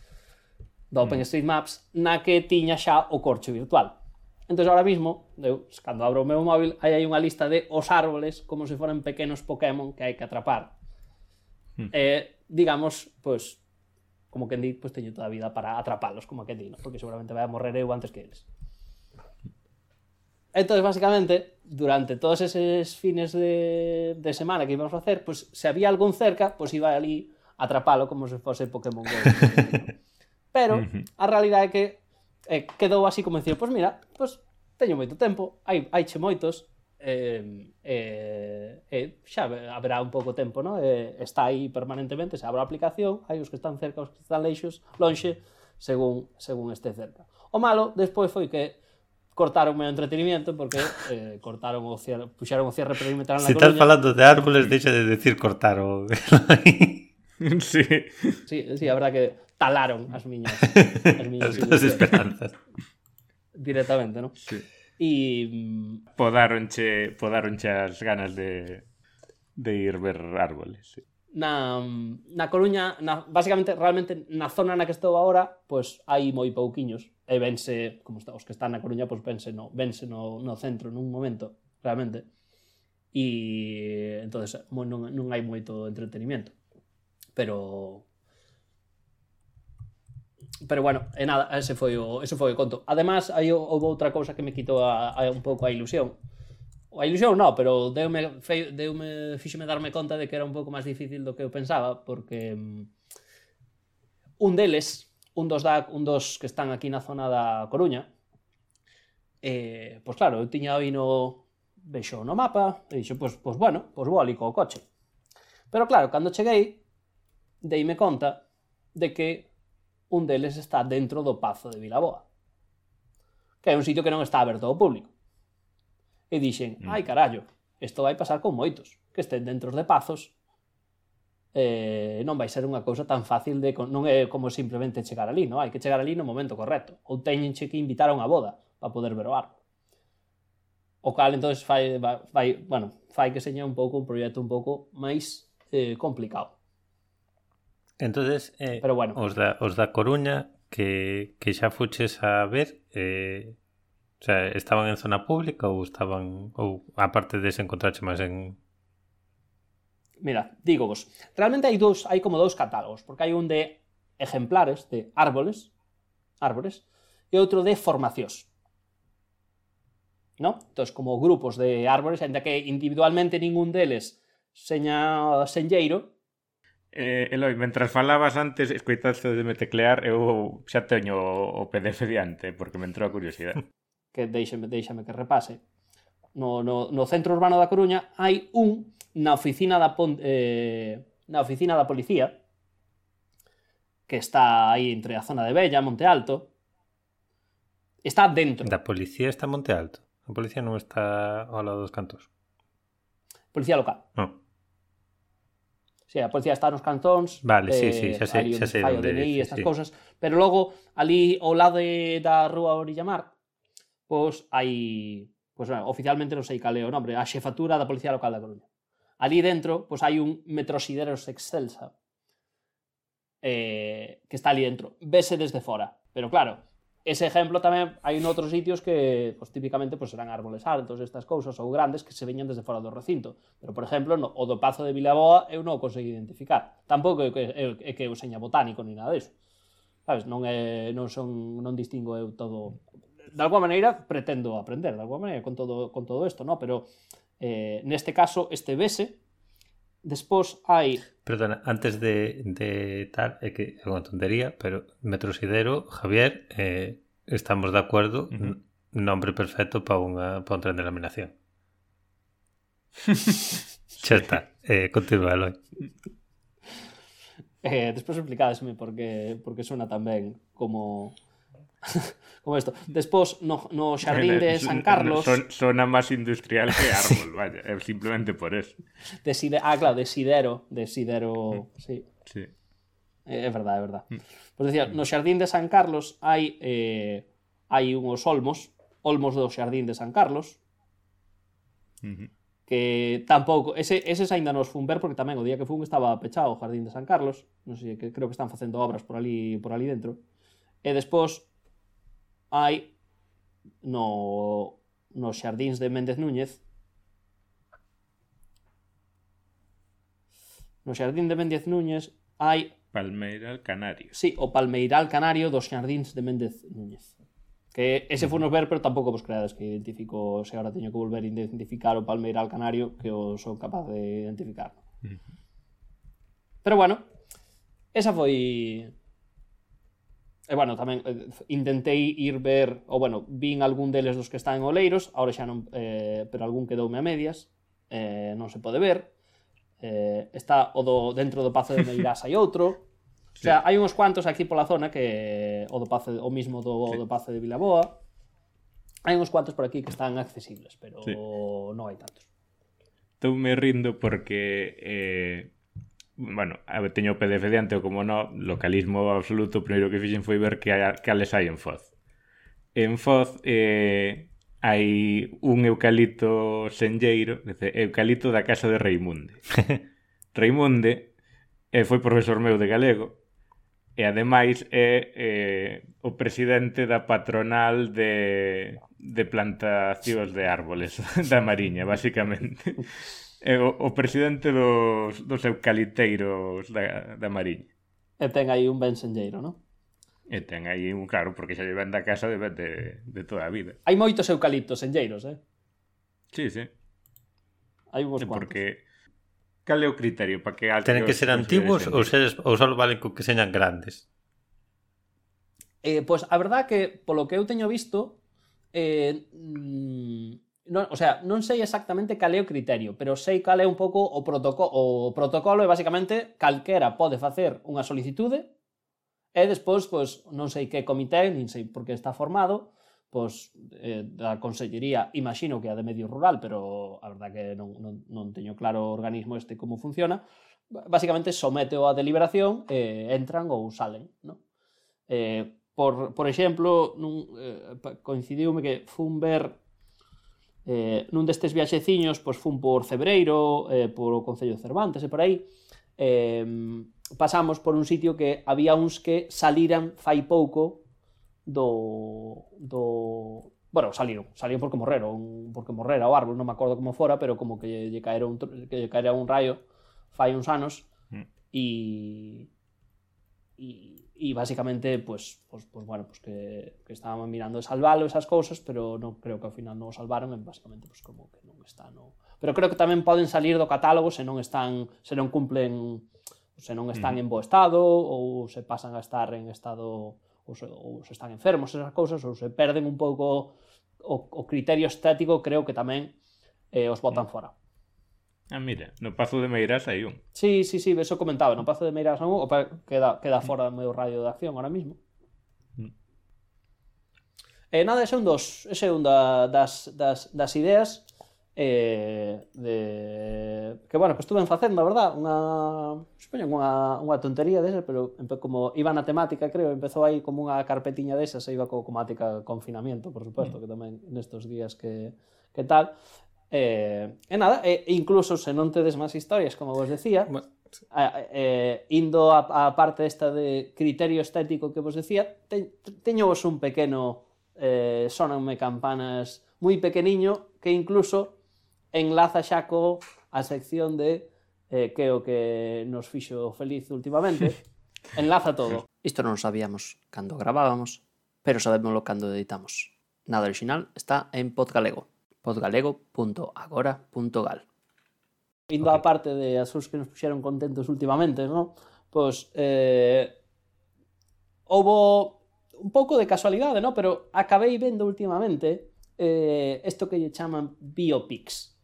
do Open. Mm. Street Maps, na que tiña xa o corcho virtual. Entón, ahora mismo, eu, cando abro o meu móvil, aí unha lista de os árboles como se foran pequenos Pokémon que hai que atrapar. Mm. Eh, digamos, pois, pues, como que di, pues, teño toda a vida para atrapalos, como que di, ¿no? porque seguramente vai a morrer eu antes que eles. Entón, basicamente, durante todos eses fines de, de semana que íbamos a hacer, pues, se había algún cerca, pues iba ali a atrapalo como se fose Pokémon GO. Pero a realidade é que eh, quedou así como dicir, pois pues mira, pues, teño moito tempo, hai, hai che moitos, eh, eh, eh, xa haberá un pouco tempo, no? eh, está aí permanentemente, se abro a aplicación, hai os que están cerca, os que están leixos, lonxe, según, según este cerca. O malo, despois foi que cortaron o entretenimiento porque eh, cortaron o cierre, puxeron o cierre perimetral na Se estás falando de árboles, deixa de decir cortaron. [laughs] sí. sí. Sí, a verdad que talaron as miñas as, miñas, as, esperanzas. Directamente, non? Sí. E podaronche podaronche as ganas de de ir ver árboles. Sí na, na Coruña, na, basicamente, realmente, na zona na que estou agora, pois hai moi pouquiños. E vense, como está, os que están na Coruña, pois vense no, vense no, no centro nun momento, realmente. E, entonces non, non hai moito entretenimento. Pero, pero bueno, e nada, ese foi o, ese foi o conto. Además, aí houve outra cousa que me quitou a, a un pouco a ilusión, a ilusión non, pero deume, fei, deume, fíxeme darme conta de que era un pouco máis difícil do que eu pensaba, porque um, un deles, un dos, da, un dos que están aquí na zona da Coruña, eh, pois claro, eu tiña aí no vexo no mapa, e dixo, pois, pois bueno, pois vou ali co coche. Pero claro, cando cheguei, deime conta de que un deles está dentro do Pazo de Vilaboa, que é un sitio que non está aberto ao público e dixen, mm. ai carallo, isto vai pasar con moitos, que estén dentro de pazos, eh, non vai ser unha cousa tan fácil de non é como simplemente chegar ali, non? Hai que chegar ali no momento correcto, ou teñenche que invitar a unha boda para poder ver o árbol. O cal entonces fai, vai, bueno, fai que seña un pouco un proxecto un pouco máis eh, complicado. Entonces, eh, Pero bueno. os, da, os da Coruña que, que xa fuches a ver eh, O sea, estaban en zona pública ou estaban ou aparte de se encontrache máis en Mira, digo vos, realmente hai dous, hai como dous catálogos, porque hai un de ejemplares de árboles, árboles, e outro de formacións. ¿No? Entón, como grupos de árboles, ainda que individualmente ningún deles seña senlleiro, Eh, Eloi, mentras falabas antes, escoitaste de me teclear, eu xa teño o PDF diante, porque me entrou a curiosidade. [laughs] que deixame, deixame que repase. No, no, no centro urbano da Coruña hai un na oficina da pon, eh, na oficina da policía que está aí entre a zona de Bella, Monte Alto. Está dentro. Da policía está en Monte Alto. A policía non está ao lado dos cantos. Policía local. Non. Sí, a policía está nos cantóns. Vale, eh, sí, sí, xa sei, xa sei onde, fallo, DNI, estas sí. cousas, pero logo ali ao lado de, da rúa Orilla Mar pois hai pois, bueno, oficialmente non sei cal é o nome, a xefatura da Policía Local da Coruña. Ali dentro, pois hai un metrosideros excelsa eh, que está ali dentro. Vese desde fora. Pero claro, ese exemplo tamén hai en outros sitios que pois, típicamente pois, serán árboles altos, estas cousas, ou grandes que se veñan desde fora do recinto. Pero, por exemplo, no, o do Pazo de Vilaboa eu non o consegui identificar. Tampouco é que, é que eu seña botánico ni nada disso. Sabes, non, é, non, son, non distingo eu todo de alguma maneira pretendo aprender, de alguma maneira, con todo, con todo isto, no? pero eh, neste caso este vese, Despois hai... Perdona, antes de, de tal, é que é unha tontería, pero Metrosidero, Javier, eh, estamos de acordo, uh -huh. nombre perfecto para unha para un tren de laminación. [laughs] Xa está, eh, continúa Eloi. Eh, despois explicadesme porque porque sona tan ben como como isto. Despois, no, no xardín de San Carlos... Son, sona máis industrial que árbol, [laughs] vaya, é simplemente por eso. Deside... Ah, claro, desidero, desidero... Mm. Sí. sí. É, é verdade, é verdade. Mm. Pois decía, no xardín de San Carlos hai eh, hai unhos olmos, olmos do xardín de San Carlos, uh -huh. que tampouco, ese, eses aínda nos fun ver porque tamén o día que fun estaba pechado o jardín de San Carlos, non sei, que creo que están facendo obras por ali por ali dentro. E despois hai no, nos xardíns de Méndez Núñez no xardín de Méndez Núñez hai Palmeiral Canario. Sí, o Palmeiral Canario dos xardíns de Méndez Núñez. Que ese foi nos ver, pero tampouco vos creades que identifico, se agora teño que volver a identificar o Palmeiral Canario que o son capaz de identificar. Pero bueno, esa foi E bueno, tamén eh, intentei ir ver, ou bueno, vin algún deles dos que están en Oleiros, agora xa non, eh, pero algún quedoume a medias, eh, non se pode ver. Eh, está o do dentro do Pazo de Meirás hai outro. [laughs] Sí. O sea, hai uns cuantos aquí pola zona que o do Pazo o mismo do, sí. do Pazo de Vilaboa. Hai uns cuantos por aquí que están accesibles, pero sí. non hai tantos. Estou me rindo porque eh, bueno, teño o PDF diante, como no, localismo absoluto, o primeiro que fixen foi ver que que cales hai en Foz. En Foz eh, hai un eucalipto senlleiro, dice, eucalipto da casa de Reimunde. [laughs] Reimunde eh, foi profesor meu de galego, e ademais é eh, o presidente da patronal de, de plantacións de árboles [laughs] da Mariña, basicamente. [laughs] é o, o presidente dos, dos eucaliteiros da, da Mariña. E ten aí un bensenlleiro, non? E ten aí un, claro, porque xa lle ven da casa de, de, de toda a vida. Hai moitos eucaliptos senlleiros, eh? Sí, sí. Hai vos sí, Porque cal é o criterio para que Tenen que ser antigos ou, se, ou só valen co que señan grandes? Eh, pois pues, a verdad que polo que eu teño visto eh, mm, non, o sea, non sei exactamente cal é o criterio, pero sei cal é un pouco o protocolo, o protocolo é basicamente calquera pode facer unha solicitude e despois, pois, non sei que comité, nin sei por que está formado, pois, eh, da consellería, imagino que a de medio rural, pero a verdad que non, non, non teño claro o organismo este como funciona, basicamente someteo a deliberación, eh, entran ou salen, non? Eh, por, por exemplo, nun, eh, coincidiume que fun ver Eh, nun destes viaxeciños, pois fun por Cebreiro, eh, por o Concello de Cervantes e por aí, eh, pasamos por un sitio que había uns que saliran fai pouco do, do, bueno, saliron, saliron porque morreron, porque morrera o árbol, non me acordo como fora, pero como que lle caera un, que lle caera un raio fai uns anos, mm. e, e e basicamente pues, pues, pues bueno, pues que, que estábamos mirando de salvalo esas cousas, pero non creo que ao final non o salvaron, e basicamente, pues como que non está, no... Pero creo que tamén poden salir do catálogo se non están, se non cumplen, se non están mm. en bo estado, ou se pasan a estar en estado, ou se, ou se están enfermos, esas cousas, ou se perden un pouco o, o criterio estético, creo que tamén eh, os botan mm. fora. Ah, mira, no Pazo de Meirás hai un. Sí, sí, sí, eso comentaba, no Pazo de Meirás hai un, o queda, queda fora do meu radio de acción ahora mismo. Mm. E eh, nada, ese é un dos, ese é un da, das, das, das ideas eh, de... que, bueno, que estuven facendo, a verdad, unha, supoño, unha, unha tontería desa, pero como iba na temática, creo, empezou aí como unha carpetiña desas, e iba co temática confinamiento, por supuesto, mm. que tamén nestos días que, que tal, Eh, e nada, e incluso se non tedes máis historias, como vos decía, bueno, sí. eh, indo a, a parte esta de criterio estético que vos decía, te, teño vos un pequeno eh, sonanme campanas moi pequeniño que incluso enlaza xa co a sección de eh, que o que nos fixo feliz últimamente. [laughs] enlaza todo. Isto non sabíamos cando grabábamos, pero sabémoslo cando editamos. Nada original está en Podgalego podgalego.agora.gal. Indo okay. a parte de asuntos que nos puxeron contentos últimamente, ¿no? Pues eh, houbo un pouco de casualidade, ¿no? Pero acabei vendo últimamente eh, esto que lle chaman biopics.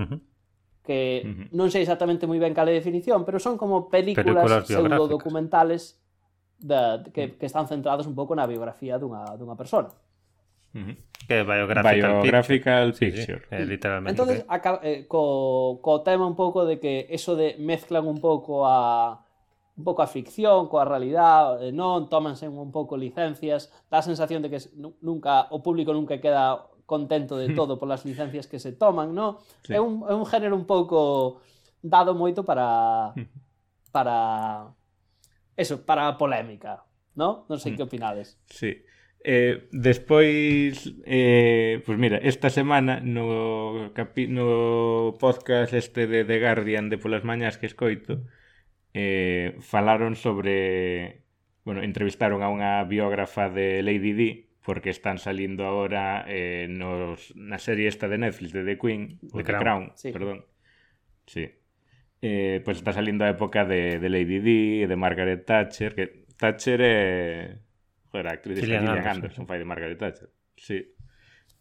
Uh -huh. Que uh -huh. non sei exactamente moi ben cale definición, pero son como películas, películas pseudo-documentales da, que, que están centradas un pouco na biografía dunha, dunha persona. Uh -huh. Que é Biographical, Biographical Picture. Picture. Sí, sí. Eh, literalmente. Entonces, acá, eh, co, co tema un pouco de que eso de mezclan un pouco a un pouco a ficción, coa realidade, eh, non tómanse un pouco licencias, dá a sensación de que nunca o público nunca queda contento de [laughs] todo polas licencias que se toman, non? Sí. É, un, é un género un pouco dado moito para [laughs] para eso, para a polémica, non? Non sei mm. que opinades. Sí. Eh, despois, eh, pues mira, esta semana no, capi, no podcast este de The Guardian de polas mañás que escoito eh, falaron sobre, bueno, entrevistaron a unha biógrafa de Lady Di porque están salindo agora eh, nos, na serie esta de Netflix de The Queen, The, The Crown, Crown sí. perdón. Sí. Eh, pois pues está salindo a época de, de Lady Di e de Margaret Thatcher, que Thatcher é... Eh, Joder, a actriz Gillian Anderson, Anderson fai de Margaret Thatcher. Sí.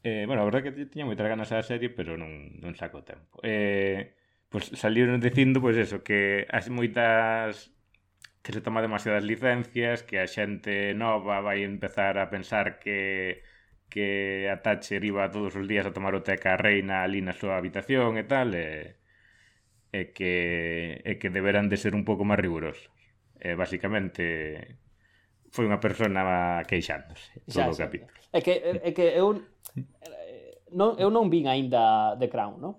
Eh, bueno, a verdade que tiña moitas ganas a serie, pero non, non saco tempo. Eh, pois pues, dicindo, pois pues, eso, que as moitas que se toma demasiadas licencias, que a xente nova vai empezar a pensar que que a Thatcher iba todos os días a tomar o té ca reina ali na súa habitación e tal, e, e que, e que deberán de ser un pouco máis rigurosos. E, basicamente, foi unha persona queixándose todo xa, o capítulo. É que, é que eu eh, non, eu non vin aínda The Crown, non?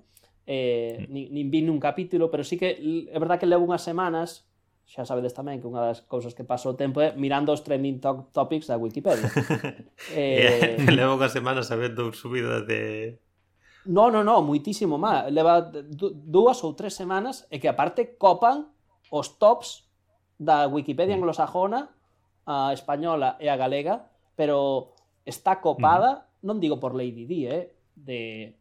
Eh, mm. nin, nin vin nun capítulo, pero sí que é verdad que levo unhas semanas xa sabedes tamén que unha das cousas que paso o tempo é mirando os trending to topics da Wikipedia. [laughs] eh... [laughs] Levo unha semana sabendo subida de... No, no, no, muitísimo má. Leva dúas ou tres semanas e que aparte copan os tops da Wikipedia mm. anglosajona a española e a galega, pero está copada, uh -huh. non digo por Lady Di, eh, de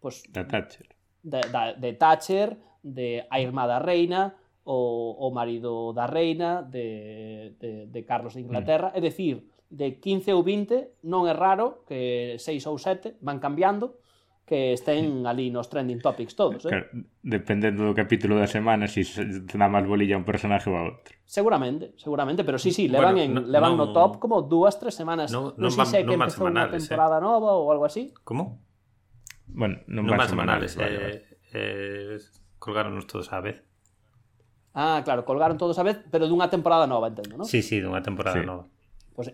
pues, da Thatcher. De, da, de Thatcher, de a irmá da reina, o, o marido da reina de, de, de Carlos de Inglaterra, uh -huh. é dicir, de 15 ou 20 non é raro que 6 ou 7 van cambiando que estén ali nos trending topics todos, eh? Claro, dependendo do capítulo da semana, si se dá máis bolilla a un personaje ou a outro. Seguramente, seguramente, pero sí, sí, levan, Bueno, en, no- levan no- no top como dúas, tres semanas. No- non non sei van- se é que van empezou unha semanales, eh. temporada nova ou algo así. Como? Bueno, non, Non van van semanales, vale, vale. eh, eh, colgáronos todos á vez. Ah, claro, colgaron todos a vez, pero dunha temporada nova, entendo, non? Sí, sí, dunha temporada Sí. nova. Pois,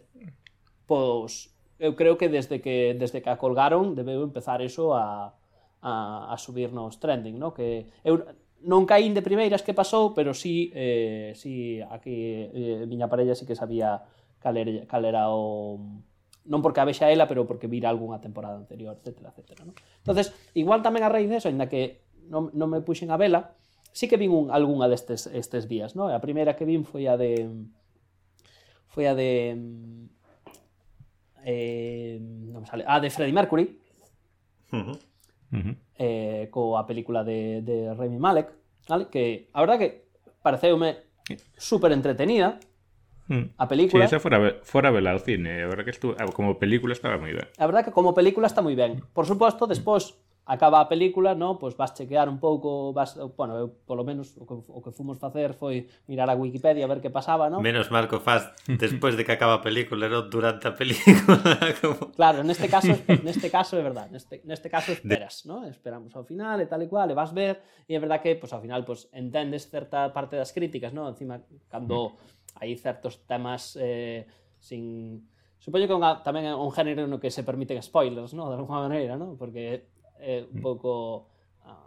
pois eu creo que desde que desde que a colgaron debeu empezar eso a, a, a subir nos trending, no? Que eu non caín de primeiras que pasou, pero sí, eh, sí aquí eh, miña parella sí que sabía cal era, cal era o non porque a vexa ela, pero porque vira algunha temporada anterior, etc, etc, no? Entonces, igual tamén a raíz de eso, ainda que non, non me puxen a vela, sí que vin un, algunha destes estes días, no? A primeira que vin foi a de foi a de eh, me sale, a de Freddie Mercury. Uh -huh. eh, coa película de, de Rami Malek vale? que a verdad que pareceume super entretenida Mm. a Sí, película esa fora, ve- fora vela ao cine. A verdad que estuvo, ah, como película estaba moi ben. A verdad que como película está moi ben. Por suposto, despois acaba a película, no? Pois vas chequear un pouco, vas, bueno, eu, polo menos o que, o que fomos facer foi mirar a Wikipedia a ver que pasaba, no? Menos Marco faz despois de que acaba a película, non durante a película. [laughs] Como... Claro, neste caso, neste caso é verdad, neste, neste caso esperas, de... Esperamos ao final e tal e cual, e vas ver, e é verdade que pois ao final pois entendes certa parte das críticas, no? Encima cando mm. hai certos temas eh, sin Supoño que unha, tamén é un género no que se permiten spoilers, no? De alguma maneira, no? Porque é un mm. pouco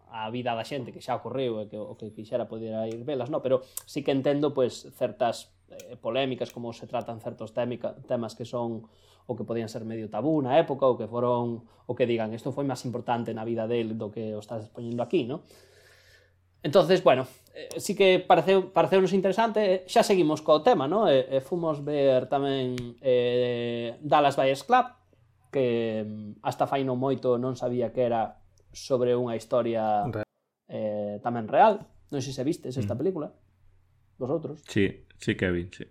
a vida da xente que xa ocorreu e que o que quixera podera ir velas, no, pero sí que entendo pois certas eh, polémicas como se tratan certos témica, temas que son o que podían ser medio tabú na época ou que foron o que digan isto foi máis importante na vida del do que o estás poñendo aquí, no? Entonces, bueno, eh, sí que pareceu, pareceunos interesante, eh, xa seguimos co tema, no? E, eh, e fomos ver tamén eh, Dallas Buyers Club, que mm, hasta fai non moito non sabía que era sobre unha historia real. eh, tamén real. Non sei se vistes esta mm. película. Vosotros? Sí, sí que vi, sí.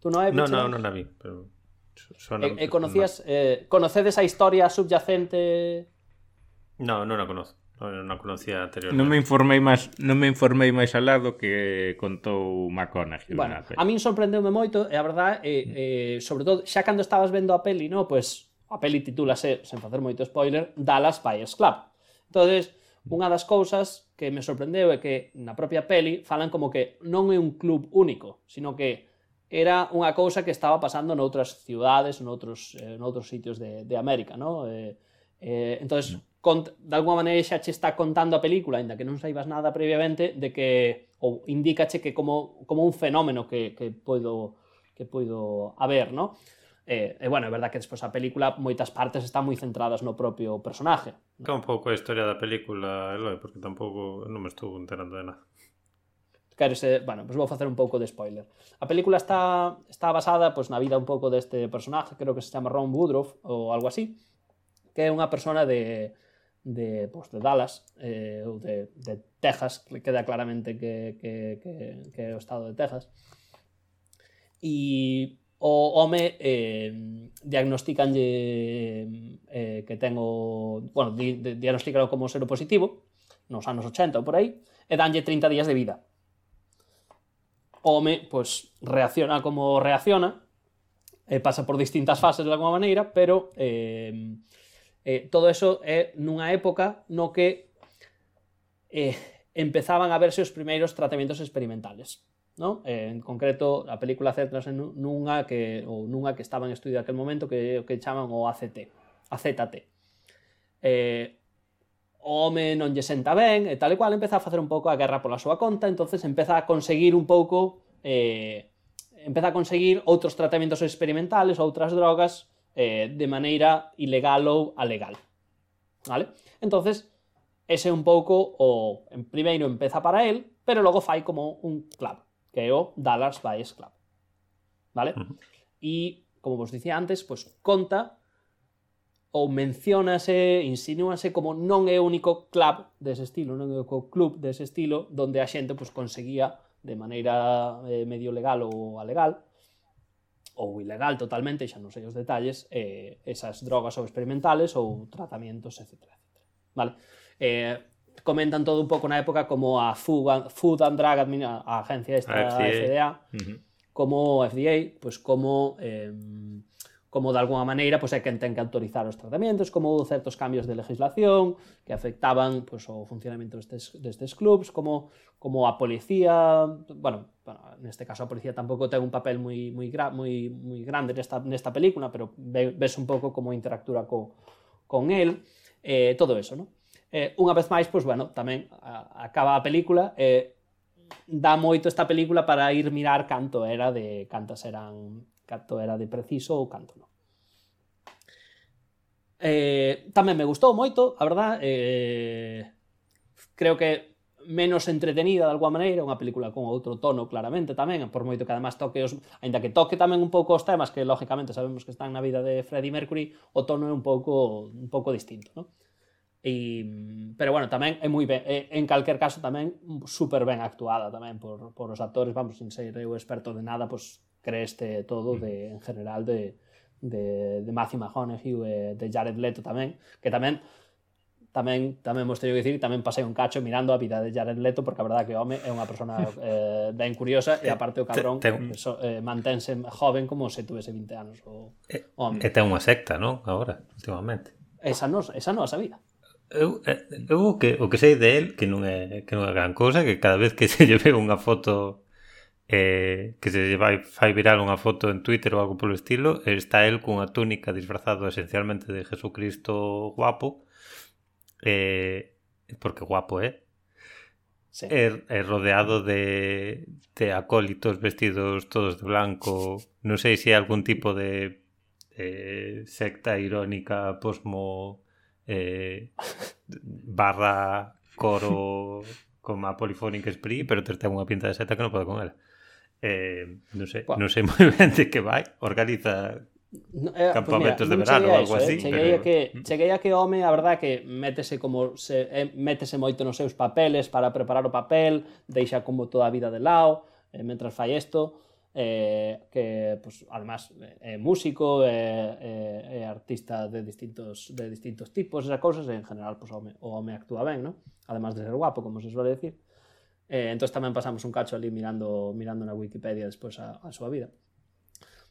Tú non a visto? No, no, non a vi, pero Sona, e, e conocías, no. eh, conocedes a historia subyacente? No, non a conozco. Non a conocía anteriormente. Non me informei máis, non me informei máis al lado que contou McConaughey bueno, a min sorprendeume moito, e a verdade, eh, mm. eh, sobre todo, xa cando estabas vendo a peli, no, pois pues, a peli titúlase, sen facer moito spoiler, Dallas Buyers Club. entonces unha das cousas que me sorprendeu é que na propia peli falan como que non é un club único, sino que era unha cousa que estaba pasando noutras ciudades, noutros, eh, noutros sitios de, de América, ¿no? Eh, eh, entonces, mm. cont, de alguma maneira xa che está contando a película, aínda que non saibas nada previamente, de que ou indícache que como, como un fenómeno que, que puedo, que podo haber, ¿no? E, e bueno, é verdad que despois a película moitas partes están moi centradas no propio personaje. Que un pouco a historia da película, Eloi, porque tampouco non me estou enterando de nada. Claro, se, bueno, pues vou facer un pouco de spoiler. A película está, está basada pues, na vida un pouco deste personaje, creo que se chama Ron Woodruff ou algo así, que é unha persona de, de, pues, de Dallas eh, ou de, de Texas, que queda claramente que, que, que, que é o estado de Texas. E o home eh, diagnosticanlle eh, que ten o... Bueno, di, di, diagnosticalo como sero positivo nos anos 80 ou por aí, e danlle 30 días de vida. O home, pois, pues, reacciona como reacciona, e pasa por distintas fases de alguma maneira, pero eh, eh, todo eso é nunha época no que eh, empezaban a verse os primeiros tratamentos experimentales. ¿no? Eh, en concreto, a película centrase nunha que ou nunha que estaba en estudio aquel momento que que chaman o ACT, AZT. Eh, o home non lle senta ben, e tal e cual empeza a facer un pouco a guerra pola súa conta, entonces empeza a conseguir un pouco eh, empeza a conseguir outros tratamentos experimentales, outras drogas eh, de maneira ilegal ou alegal. Vale? Entonces, ese é un pouco o en primeiro empeza para el, pero logo fai como un club que o Dallas Buyers Club. ¿Vale? Uh -huh. E, como vos dicía antes, pues conta ou menciónase, insinúase como non é o único club dese estilo, non é o único club dese estilo donde a xente pois, conseguía de maneira eh, medio legal ou alegal ou ilegal totalmente, xa non sei os detalles, eh, esas drogas ou experimentales ou tratamientos, etc. etc. Vale? Eh, comentan todo un pouco na época como a Food and, Food and Drug Administration, a agencia esta, FDA, FDA uh -huh. como FDA, pues como eh, como de alguna maneira pois, é quen ten que autorizar os tratamentos, como certos cambios de legislación que afectaban pois, o funcionamento destes, destes clubs, como, como a policía, bueno, bueno, neste caso a policía tampouco ten un papel moi, moi, gra, moi, moi grande nesta, nesta película, pero ves un pouco como interactúa co, con el, eh, todo eso, ¿no? eh, unha vez máis, pois, bueno, tamén a, acaba a película e eh, dá moito esta película para ir mirar canto era de cantas eran canto era de preciso ou canto non. Eh, tamén me gustou moito, a verdad, eh, creo que menos entretenida de alguma maneira, unha película con outro tono claramente tamén, por moito que además toque os, aínda que toque tamén un pouco os temas que lógicamente sabemos que están na vida de Freddie Mercury, o tono é un pouco un pouco distinto, non? E, pero bueno, tamén é moi ben, é, en calquer caso tamén super ben actuada tamén por, por os actores, vamos, sin ser eu experto de nada, pois creeste todo de, mm. en general de, de, de Matthew McConaughey e de Jared Leto tamén, que tamén tamén tamén vos teño que dicir, tamén pasei un cacho mirando a vida de Jared Leto porque a verdade que o home é unha persona [laughs] eh, ben curiosa e aparte o cabrón te, te... So, eh, mantense joven como se tuvese 20 anos o, o home. E ten unha secta, non? Agora, últimamente. Esa non, esa non a sabía. Eu, eh, eu o, que, o que sei de él que non é que non é gran cousa que cada vez que [laughs] se lleve unha foto eh, que se vai, fai viral unha foto en Twitter ou algo polo estilo, está el cunha túnica disfrazado esencialmente de Jesucristo guapo, eh, porque guapo é, eh? sí. é, é rodeado de, de acólitos vestidos todos de blanco, non sei se é algún tipo de eh, secta irónica posmo eh, barra coro con a Polyphonic Spree, pero te ten unha pinta de seta que non podo con ela. Eh, non sei, non sei [laughs] moi ben de que vai, organiza no, eh, campamentos pues mira, de verano ou algo eso, eh. así, eh? cheguei pero... a que mm. cheguei a que o home, a verdade que métese como se eh, métese moito nos seus papeles para preparar o papel, deixa como toda a vida de lado, eh, mentras fai isto, eh, que pues, además é eh, músico, é, é, é artista de distintos, de distintos tipos, esas cousas, e en general pues, o, home, o home actúa ben, ¿no? además de ser guapo, como se suele decir. Eh, entón tamén pasamos un cacho ali mirando, mirando na Wikipedia despois a, a súa vida.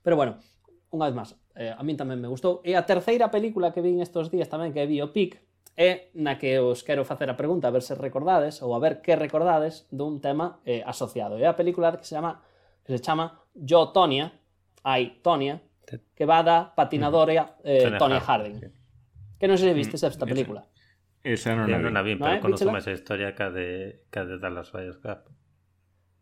Pero bueno, unha vez máis, eh, a min tamén me gustou. E a terceira película que vin estes días tamén, que é Biopic, é na que os quero facer a pregunta, a ver se recordades, ou a ver que recordades dun tema eh, asociado. É a película que se chama que se chama Yo Tonia, hai Tonia, que va da patinadora eh, Tonya Harding. Que non sei se viste esta película. Esa non, non a vi, pero ¿No, eh? conozco máis a historia que a de, que a de Dallas Buyers Club.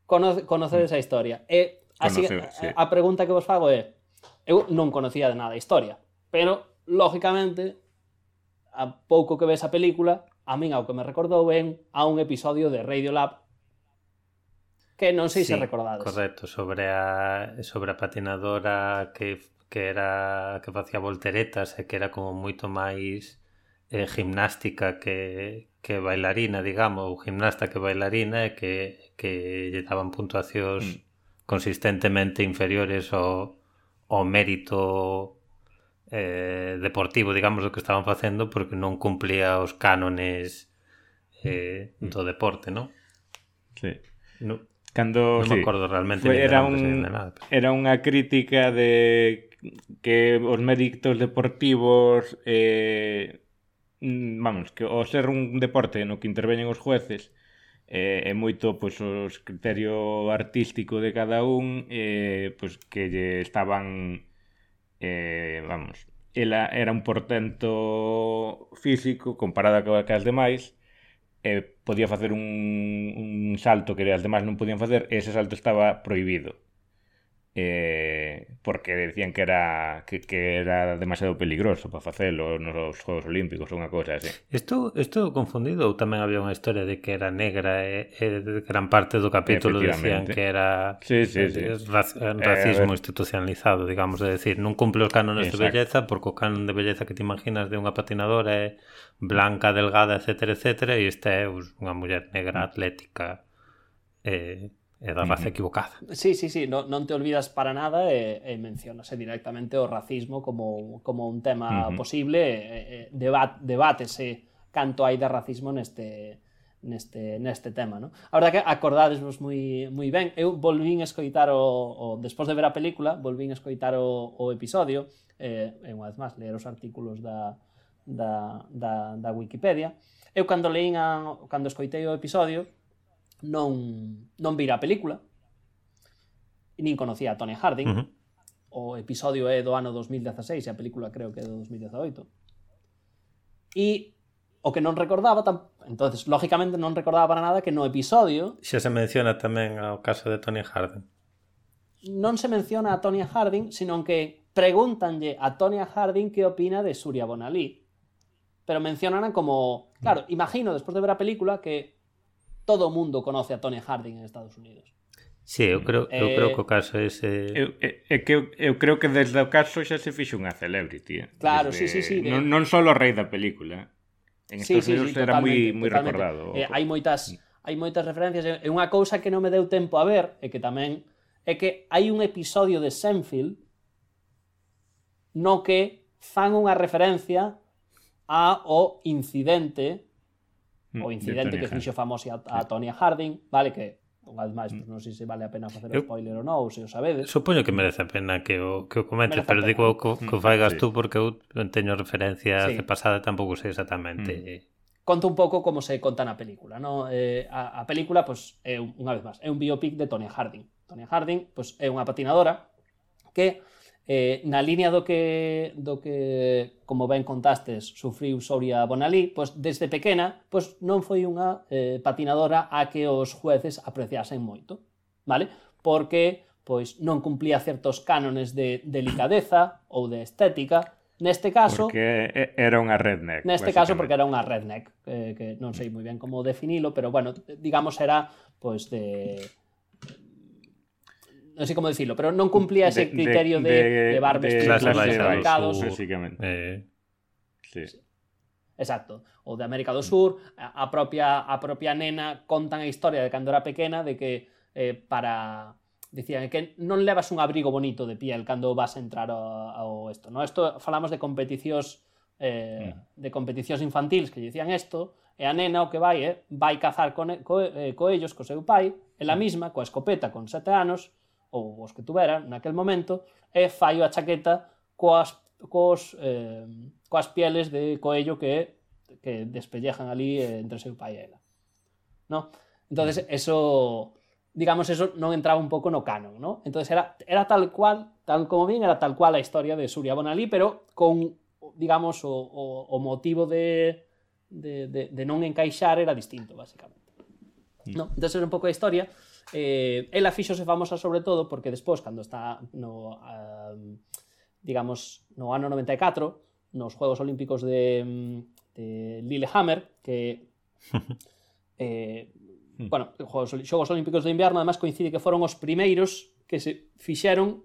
Conoce, conocedes a historia. E así, Conoce, sí. a, a pregunta que vos fago é, eu non conocía de nada a historia, pero, lógicamente, a pouco que ves a película, a min ao que me recordou ben a un episodio de Radio Lab que non sei sí, se recordades. Correcto, sobre a, sobre a patinadora que, que era que facía volteretas e que era como moito máis eh, gimnástica que, que bailarina, digamos, ou gimnasta que bailarina e que, que lle daban puntuacións mm. consistentemente inferiores ao, ao mérito eh, deportivo, digamos, do que estaban facendo porque non cumplía os cánones eh, mm. do deporte, non? Sí. No, Cando, non sí, me acordo realmente era, un, de nada, pero... era unha crítica de que os méritos deportivos eh, vamos, que ao ser un deporte no que interveñen os jueces eh, é moito pois, os criterio artístico de cada un eh, pois, que lle estaban eh, vamos ela era un portento físico comparada coa cas demais e podía facer un, un salto que as demais non podían facer e ese salto estaba prohibido eh, porque decían que era que, que era demasiado peligroso para facelo nos Juegos Olímpicos ou unha cousa así. Estou, estou confundido ou tamén había unha historia de que era negra e, e gran parte do capítulo decían que era sí, sí, eh, sí. Eh, rac, eh, racismo eh, institucionalizado, digamos, de decir, non cumple os cánones Exacto. de belleza porque o canon de belleza que te imaginas de unha patinadora é blanca, delgada, etcétera, etcétera, e esta é unha muller negra mm. atlética eh, é da raza equivocada. Sí, sí, sí, no, non te olvidas para nada e, e mencionase directamente o racismo como, como un tema uh -huh. posible, e, e debat, debátese canto hai de racismo neste neste, neste tema, No? A verdade que acordadesvos moi, moi ben. Eu volvín a escoitar o, o despois de ver a película, volvín a escoitar o, o episodio, eh, e unha vez máis ler os artículos da, da, da, da Wikipedia. Eu cando leín a, cando escoitei o episodio, non, non vira a película nin conocía a Tony Harding Uh -huh. o episodio é do ano 2016 e a película creo que é do 2018 e o que non recordaba tam... entonces lógicamente non recordaba para nada que no episodio Xa se menciona tamén ao caso de Tony Harding. non se menciona a Tonya Harding, sino que pregúntanlle a Tonya Harding que opina de Surya Bonalí. Pero mencionan como... Claro, imagino, despois de ver a película, que todo o mundo conoce a Tony Harding en Estados Unidos. Sí, eu creo, eu eh, creo que o caso é ese... Eu, é que eu, eu creo que desde o caso xa se fixe unha celebrity. Eh? Claro, desde... sí, sí, sí. De... Non, non só o rei da película. Eh. En Estados sí, Unidos sí, era moi moi recordado. Eh, hai moitas hai moitas referencias. E unha cousa que non me deu tempo a ver, e que tamén, é que hai un episodio de Seinfeld no que fan unha referencia ao incidente o incidente que fixo famoso a, a Tonya Harding, vale, que unha vez máis, pues, non sei se vale a pena facer o spoiler ou non, ou se o sabedes. Supoño que merece a pena que o, que o comentes, pero digo que, que o faigas sí. tú porque eu teño referencia sí. pasada tampouco sei exactamente. Mm. Conto un pouco como se conta na película. No? Eh, a, a película, pues, é unha vez máis, é un biopic de Tonya Harding. Tonya Harding pues, é unha patinadora que Eh, na liña do que, do que, como ben contastes, sufriu Soria Bonalí, pois desde pequena pois non foi unha eh, patinadora a que os jueces apreciasen moito, vale? Porque pois non cumplía certos cánones de delicadeza ou de estética, Neste caso... Porque era unha redneck. Neste caso porque era unha redneck, eh, que non sei moi ben como definilo, pero bueno, digamos era pois de non sei como decirlo, pero non cumplía ese criterio de, de, de, de bar de, clase, de mercados, basicamente. Eh, sí. Exacto, o de América do Sur, a propia a propia nena contan a historia de cando era pequena de que eh, para dicían que non levas un abrigo bonito de piel cando vas a entrar ao, ao no? Isto falamos de competicións eh, mm. de competicións infantiles que dicían isto, e a nena o que vai é eh, vai cazar con, co, eh, co ellos, co seu pai, ela mm. misma, coa escopeta con sete anos, ou os que tuveran naquel momento, e fallo a chaqueta coas, cos, eh, coas pieles de coello que, que despellejan ali eh, entre seu pai e ela. No? Entonces, mm. eso, digamos, eso non entraba un pouco no canon, ¿no? Entonces era, era tal cual, tal como bien, era tal cual a historia de Surya Bonalí, pero con, digamos, o, o, o motivo de, de, de, de non encaixar era distinto, basicamente. ¿no? Mm. Entonces era un pouco a historia, Eh, ela fixose famosa sobre todo porque despois, cando está no, uh, digamos, no ano 94, nos Juegos Olímpicos de, de Lillehammer, que [laughs] eh, hmm. bueno, os Xogos Olímpicos de Inverno además coincide que foron os primeiros que se fixeron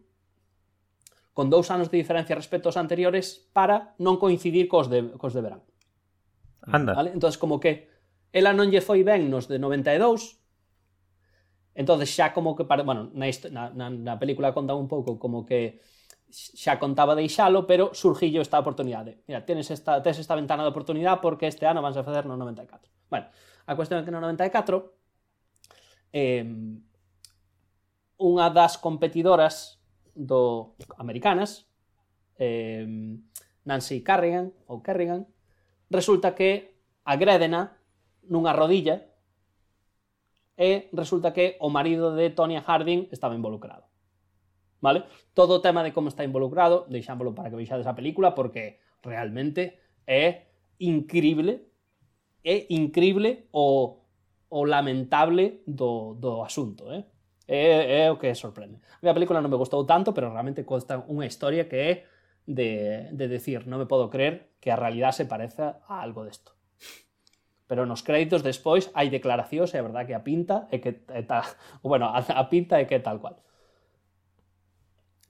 con dous anos de diferencia respecto aos anteriores para non coincidir cos de, cos de verán. Anda. Vale? Entón, como que ela non lle foi ben nos de 92, entonces xa como que, para, bueno, na, na, na película conta un pouco como que xa contaba deixalo, pero surgillo esta oportunidade. Mira, tienes esta, tens esta ventana de oportunidade porque este ano vas a facer no 94. Bueno, a cuestión é que no 94 eh, unha das competidoras do americanas eh, Nancy Carrigan ou Carrigan resulta que agrédena nunha rodilla e resulta que o marido de Tonya Harding estaba involucrado. Vale? Todo o tema de como está involucrado, deixámoslo para que veixades a película porque realmente é increíble, é increíble o, o lamentable do, do asunto, eh? É, é o que sorprende. A minha película non me gustou tanto, pero realmente consta unha historia que é de, de decir, non me podo creer que a realidade se pareza a algo desto pero nos créditos despois hai declaracións, é verdad que a pinta é que eh, é ta, [laughs] bueno, a, a pinta é que tal cual.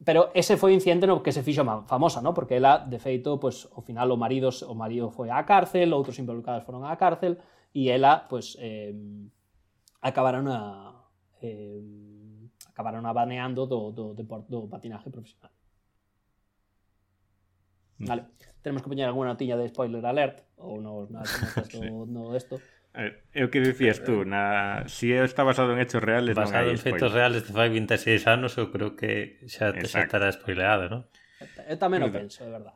Pero ese foi o incidente no que se fixo famosa, no? porque ela, de feito, pues, ao final o marido, o marido foi á cárcel, outros involucrados foron á cárcel, e ela, pues, eh, acabaron a, eh, acabaron abaneando do, do, do, do patinaje profesional. Mm. Vale. Tenemos que poñer alguna notiña de spoiler alert ou nos na [laughs] sí. no isto. A é o que dicías tú, na si está basado en hechos reales, basado non hai en feitos reales de fai 26 anos, eu creo que xa, te xa estará spoileado, non? Eu tamén o penso, é verdad.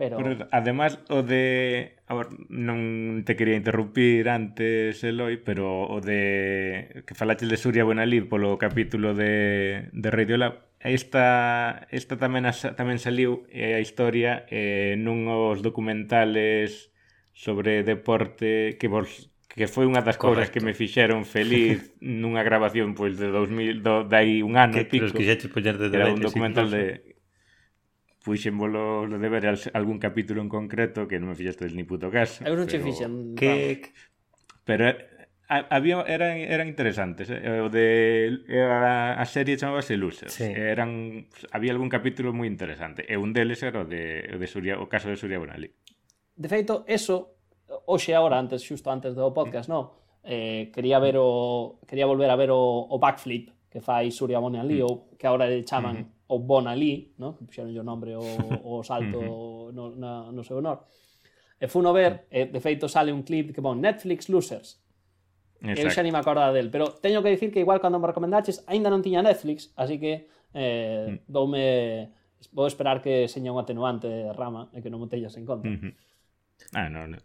Pero... Pero además o de a ver, non te quería interrumpir antes Eloi, pero o de que falaches de Surya Buenalid polo capítulo de de Radio Lab esta, esta tamén, as, tamén saliu eh, a historia eh, nun os documentales sobre deporte que vos que foi unha das cousas que me fixeron feliz [laughs] nunha grabación pois de 2000 do, dai un ano que, pico. Que xa poñer de era un documental de puxen volo de ver algún capítulo en concreto que non me fixaste ni puto caso. Eu non che fixen. Que... Pero había eran, eran interesantes, eh? o de era, a serie chamábase Losers. Sí. Eran había algún capítulo moi interesante, e un deles era o de o de Surya, o caso de Surya Bonali. De feito, eso hoxe agora antes xusto antes do podcast, mm. no. Eh, quería ver o quería volver a ver o, o backflip que fai Surya Bonali mm. ou que agora le chaman mm -hmm. o Bonali, no? Que puxeron o nome o, o salto mm -hmm. no, na, no seu honor. E funo ver, e, de feito sale un clip que pon Netflix Losers Exacto. Eu xa ni me acordaba del, pero teño que dicir que igual cando me recomendaches aínda non tiña Netflix, así que eh, mm. doume vou esperar que seña un atenuante de rama e que non me tellas en conta. Mm -hmm. Ah, non, no,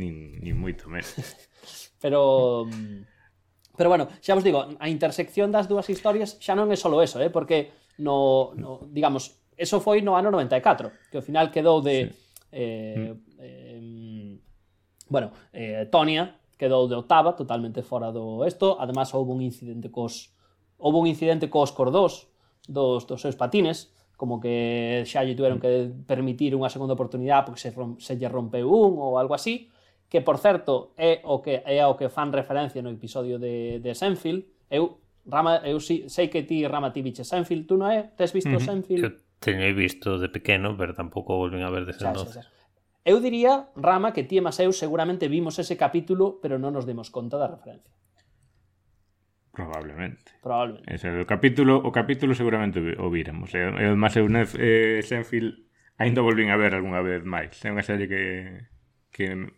nin, nin moito menos. [laughs] pero pero bueno, xa vos digo, a intersección das dúas historias xa non é só eso, eh, porque no, no digamos, eso foi no ano 94, que ao final quedou de sí. eh, mm. eh, bueno, eh, Tonia quedou de octava, totalmente fora do esto. Ademais, houve un incidente cos houve un incidente cos cordós dos, dos seus patines, como que xa lle tiveron que permitir unha segunda oportunidade porque se, rom, se lle rompeu un ou algo así, que por certo é o que é o que fan referencia no episodio de, de Senfield. Eu Rama, eu si, sei que ti Rama ti biche Senfield, tú non é? Tes visto uh -huh. Senfield? Eu teño visto de pequeno, pero tampouco volvín a ver desde entonces. Eu diría, Rama, que ti e Maseu seguramente vimos ese capítulo, pero non nos demos conta da referencia. Probablemente. Probablemente. Ese, o capítulo, o capítulo seguramente o viramos. E, e o eu nef, eh, Senfield ainda volvín a ver algunha vez máis. É unha serie que que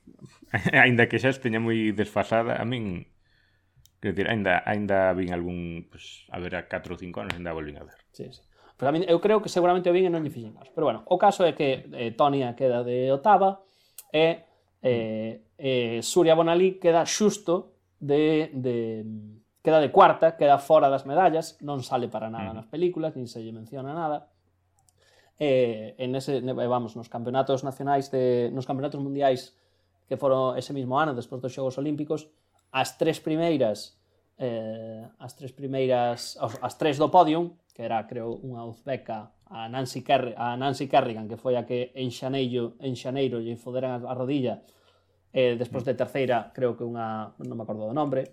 [laughs] aínda que xa esteña moi desfasada, a min Quer dizer, aínda aínda vin algún, pues, a ver, a 4 ou 5 anos aínda volvín a ver. Sí, sí. Pero a min, eu creo que seguramente o vin e non lle fixen caso. Pero bueno, o caso é que eh, Tonia queda de octava e eh, eh, Surya Bonalí queda xusto de, de queda de cuarta, queda fora das medallas, non sale para nada nas películas, nin se lle menciona nada. Eh, en ese, vamos, nos campeonatos nacionais de, nos campeonatos mundiais que foron ese mismo ano, despois dos Xogos Olímpicos, as tres primeiras eh, as tres primeiras, as tres do podium, que era, creo, unha uzbeca a Nancy, Kerr, a Nancy Kerrigan, que foi a que en Xaneiro, en Xaneiro lle foderan a rodilla, eh, despois de terceira, creo que unha, non me acordo do nombre,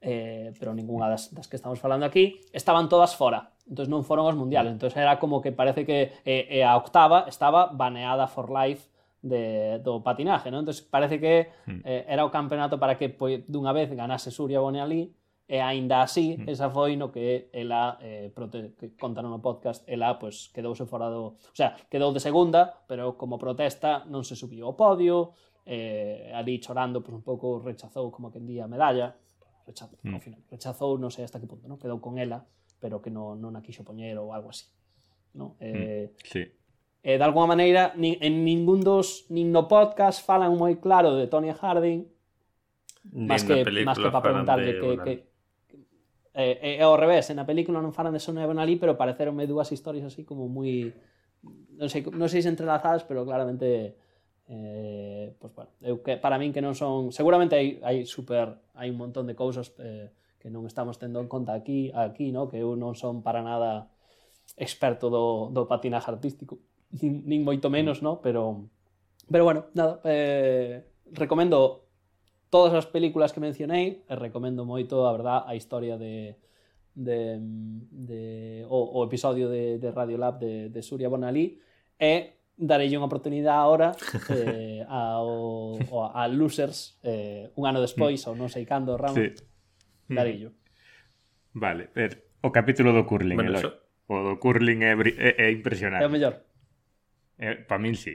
eh, pero ningunha das, das que estamos falando aquí, estaban todas fora. Entón non foron aos mundiales. Entón era como que parece que eh, a octava estaba baneada for life de, do patinaje, non? Entón, parece que hmm. eh, era o campeonato para que pois, dunha vez ganase Surya Bonealí, e aínda así, hmm. esa foi no que ela eh, prote... que contaron no podcast, ela pois, pues, quedouse fora do... O sea, quedou de segunda, pero como protesta non se subiu ao podio, eh, ali chorando, pues, un pouco rechazou como que en día a medalla, rechazou, mm. ao final, rechazou, non sei hasta que punto, non? quedou con ela, pero que non, non a quixo poñer ou algo así. No? Hmm. Eh, mm. Sí. Eh, e de alguma maneira, nin, en ningún dos, nin no podcast falan moi claro de Tony Harding, máis que, máis que para preguntarle que, que, eh, eh é eh, ao revés, na película non falan de Sonia Bonalí, pero pareceronme dúas historias así como moi non sei, non sei se entrelazadas, pero claramente eh, pues, bueno, eu que, para min que non son, seguramente hai, hai super, hai un montón de cousas eh, que non estamos tendo en conta aquí, aquí, no? que eu non son para nada experto do, do patinaje artístico nin, nin moito menos, no? Pero, pero bueno, nada, eh, recomendo todas as películas que mencionei, e recomendo moito, a verdad, a historia de, de, de o, o episodio de, de Radiolab de, de Surya Bonalí, e darei unha oportunidade agora [laughs] eh, ao, ao, a Losers eh, un ano despois, ou non sei cando, Ramón, sí. Mm. darei yo. Vale, o capítulo do curling, bueno, Eloy. So... O do curling é, é, é impresionante. É o mellor. Eh, para min sí.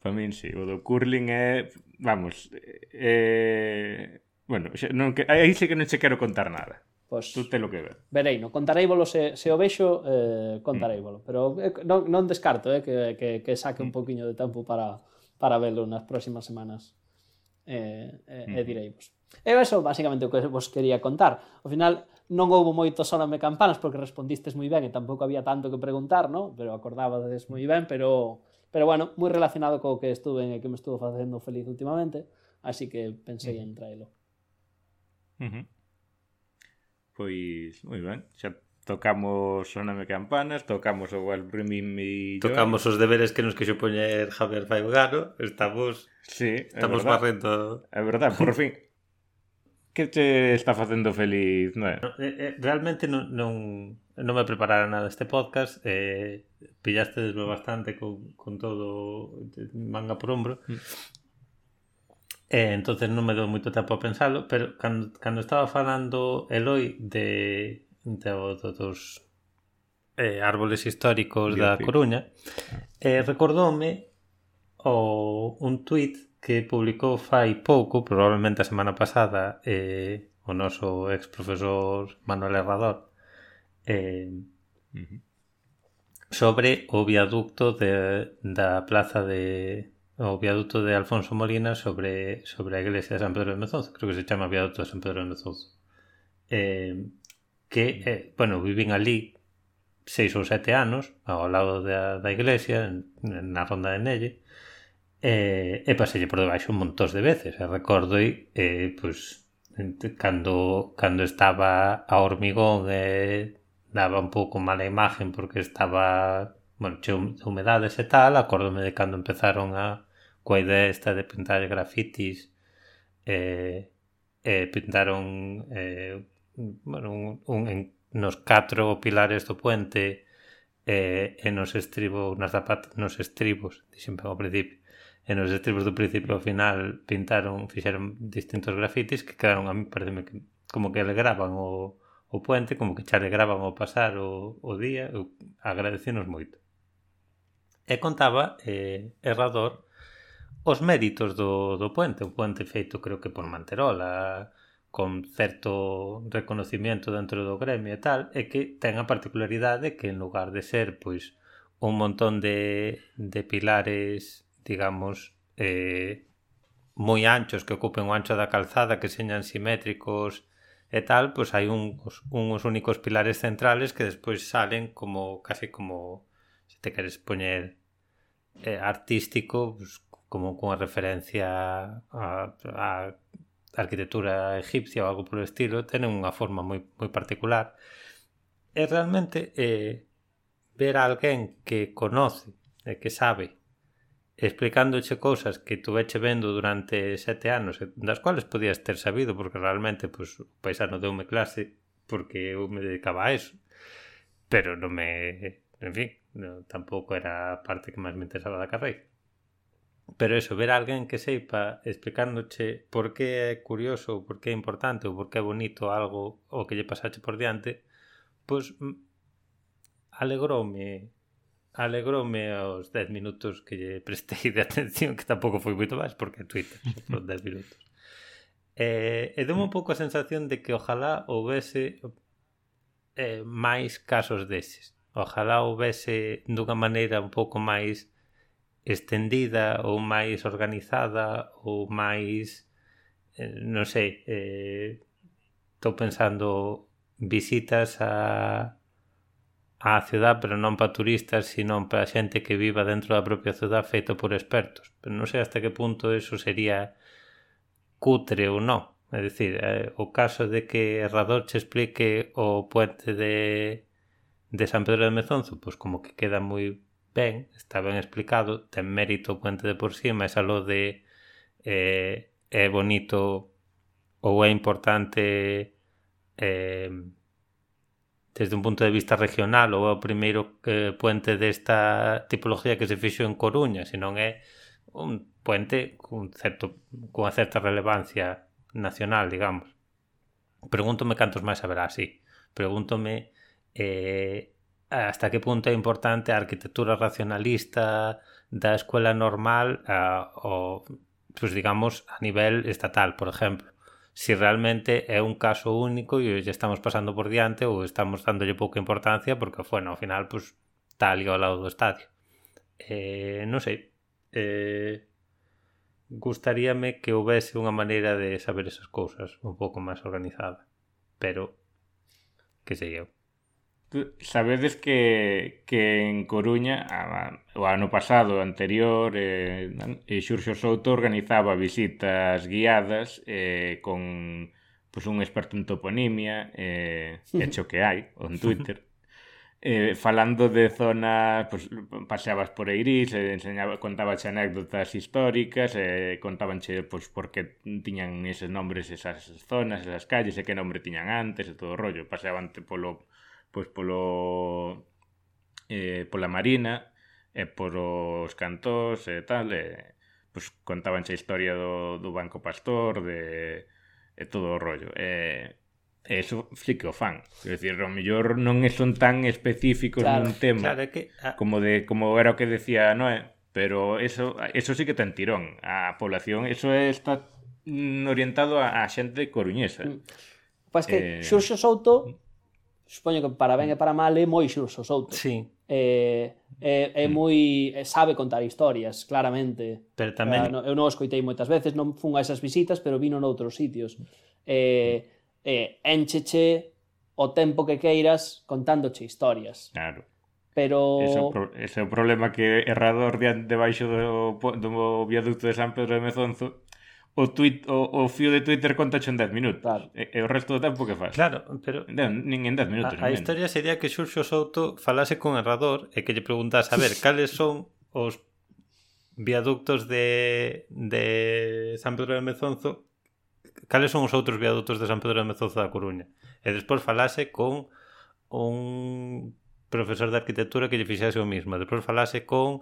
Para min sí. O do curling é, vamos, eh, bueno, xe, non que aí sí que non che quero contar nada. Pois, pues, tú te lo que ver. Verei, no contarei volo se, se o vexo, eh, contarei volo. Mm. Pero eh, non, non descarto eh, que, que, que saque un mm. poquinho de tempo para, para verlo nas próximas semanas. Eh, eh, mm. e direivos. E eso, basicamente, o que vos quería contar. Ao final, non houbo moito soname campanas porque respondistes moi ben e tampouco había tanto que preguntar, no? Pero acordabades moi ben, pero pero bueno, moi relacionado co que estuve e que me estuvo facendo feliz últimamente, así que pensei uh -huh. en traelo. Uh -huh. Pois, moi ben, xa tocamos Soname Campanas, tocamos o Walt Brimming e Tocamos os deberes que nos quixo poñer Javier Faibgano, estamos sí, estamos barrendo. É verdade, por fin, que te está facendo feliz, non é? Eh, eh, realmente non, non, non me preparara nada este podcast eh, pillaste deslo bastante con, con todo manga por hombro mm. eh, entonces non me dou moito tempo a pensalo pero cando, cando estaba falando Eloi de, de, de dos eh, árboles históricos Dios da Coruña eh, recordoume o, un tuit que publicou fai pouco, probablemente a semana pasada, eh, o noso ex profesor Manuel Herrador, eh, uh -huh. sobre o viaducto de, da plaza de o viaducto de Alfonso Molina sobre, sobre a iglesia de San Pedro de Mezonzo creo que se chama viaducto de San Pedro de Mezonzo eh, que, eh, bueno, vivín ali seis ou sete anos ao lado da, da iglesia na ronda de Nelle eh, e paselle por debaixo un montón de veces. E recordo, eh, pois, cando, cando estaba a hormigón eh, daba un pouco mala imagen porque estaba bueno, che humedades e tal, acórdome de cando empezaron a coa idea esta de pintar grafitis eh, eh, pintaron eh, bueno, un, un, en, nos catro pilares do puente eh, e nos estribos nas, zapatas, nos estribos, dixen ao principio e nos estribos do principio ao final pintaron, fixeron distintos grafitis que quedaron a mí, pareceme que como que alegraban o, o puente, como que xa alegraban o pasar o, o día, eu agradecenos moito. E contaba eh, Errador os méritos do, do puente, un puente feito creo que por Manterola, con certo reconocimiento dentro do gremio e tal, e que ten a particularidade que en lugar de ser pois un montón de, de pilares digamos, eh, moi anchos que ocupen o ancho da calzada, que señan simétricos e tal, pois hai uns, uns únicos pilares centrales que despois salen como casi como se te queres poñer eh, artístico, pues, como cunha referencia a, a arquitectura egipcia ou algo polo estilo, tenen unha forma moi, moi particular. E realmente eh, ver a alguén que conoce e que sabe explicándoche cousas que tuveche vendo durante sete anos das cuales podías ter sabido porque realmente pues, o paisano deume clase porque eu me dedicaba a eso. Pero non me en fin, no, tampouco era a parte que máis me interesaba da carreira. Pero eso, ver a alguén que seipa explicándoche por que é curioso ou por que é importante ou por que é bonito algo o que lle pasache por diante pois pues, alegroume alegroume aos 10 minutos que lle prestei de atención, que tampouco foi moito máis, porque Twitter, por 10 minutos. Eh, e deu un pouco a sensación de que ojalá houvese eh, máis casos deses. Ojalá houvese dunha maneira un pouco máis estendida ou máis organizada ou máis eh, non sei eh, estou pensando visitas a á ciudad, pero non para turistas, sino para xente que viva dentro da propia ciudad feito por expertos. Pero non sei hasta que punto eso sería cutre ou non. É dicir, eh, o caso de que Rador che explique o puente de, de San Pedro de Mezonzo, pois como que queda moi ben, está ben explicado, ten mérito o puente de por sí, mas aló de eh, é bonito ou é importante eh, desde un punto de vista regional ou é o primeiro eh, puente desta tipología que se fixo en Coruña, senón é un puente cun certo, cunha certa relevancia nacional, digamos. Pregúntome cantos máis haberá así. Pregúntome eh, hasta que punto é importante a arquitectura racionalista da escola normal a, o, pues digamos, a nivel estatal, por exemplo si realmente é un caso único e lle estamos pasando por diante ou estamos dándolle pouca importancia porque, bueno, ao final, pues, está ali ao lado do estadio. Eh, non sei. Eh, gustaríame que houvese unha maneira de saber esas cousas un pouco máis organizada. Pero, que sei eu. Sabedes que, que en Coruña a, o ano pasado anterior eh, eh, Xurxo Souto organizaba visitas guiadas eh, con pues, un experto en toponimia eh, hecho que hai on [laughs] Twitter eh, falando de zonas pues, paseabas por Eirís eh, enseñaba, contabache anécdotas históricas eh, contabanche pues, por que tiñan eses nombres esas zonas, esas calles e que nombre tiñan antes e todo o rollo. Paseabante polo pois polo eh, pola marina e por os cantós e eh, tal eh, e, pois contaban a historia do, do Banco Pastor de, e todo o rollo. E, e eso sí que o fan. Quer dicir, o mellor non son tan específicos claro, nun tema claro que, ah... como de como era o que decía Noé pero eso eso sí que ten tirón. A población eso está mm, orientado a, a xente coruñesa. Mm. Pois pues que eh... Xurxo Souto supoño que para ben e para mal é moi xurso Souto. Sí. É, é, é moi é, sabe contar historias, claramente. Pero tamén ah, eu non o escoitei moitas veces, non fun a esas visitas, pero vino noutros sitios. É, é encheche o tempo que queiras contándoche historias. Claro. Pero Ese, ese é o problema que errador de debaixo do, do viaducto de San Pedro de Mezonzo o, tweet, o, o fío de Twitter conta en 10 minutos. Claro. E, e o resto do tempo que faz? Claro, pero... Non, nin en 10 minutos. A, a historia sería que Xurxo Souto falase con errador e que lle preguntase, a ver, [laughs] cales son os viaductos de, de San Pedro de Mezonzo cales son os outros viaductos de San Pedro de Mezonzo da Coruña e despois falase con un profesor de arquitectura que lle fixase o mismo despois falase con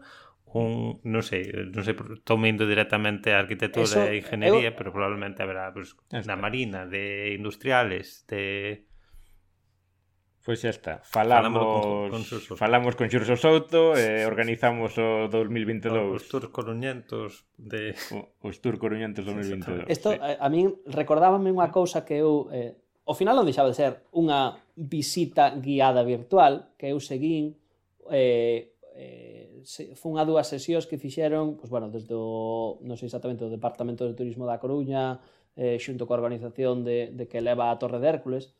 un, non sei, non sei, estou indo directamente a arquitectura Eso, e ingeniería, eu... pero probablemente haberá pues, da marina, de industriales, de Pois xa está, falamos con, con falamos con Xurso Souto e eh, organizamos o 2022. Os tours coruñentos de o, os tours coruñentos 2022. Isto sí. a, a min recordábame unha cousa que eu eh, ao final non deixaba de ser unha visita guiada virtual que eu seguín eh, eh, fun a dúas sesións que fixeron, pois, bueno, desde o, non sei exactamente, o Departamento de Turismo da Coruña, eh, xunto coa organización de, de que leva a Torre de Hércules,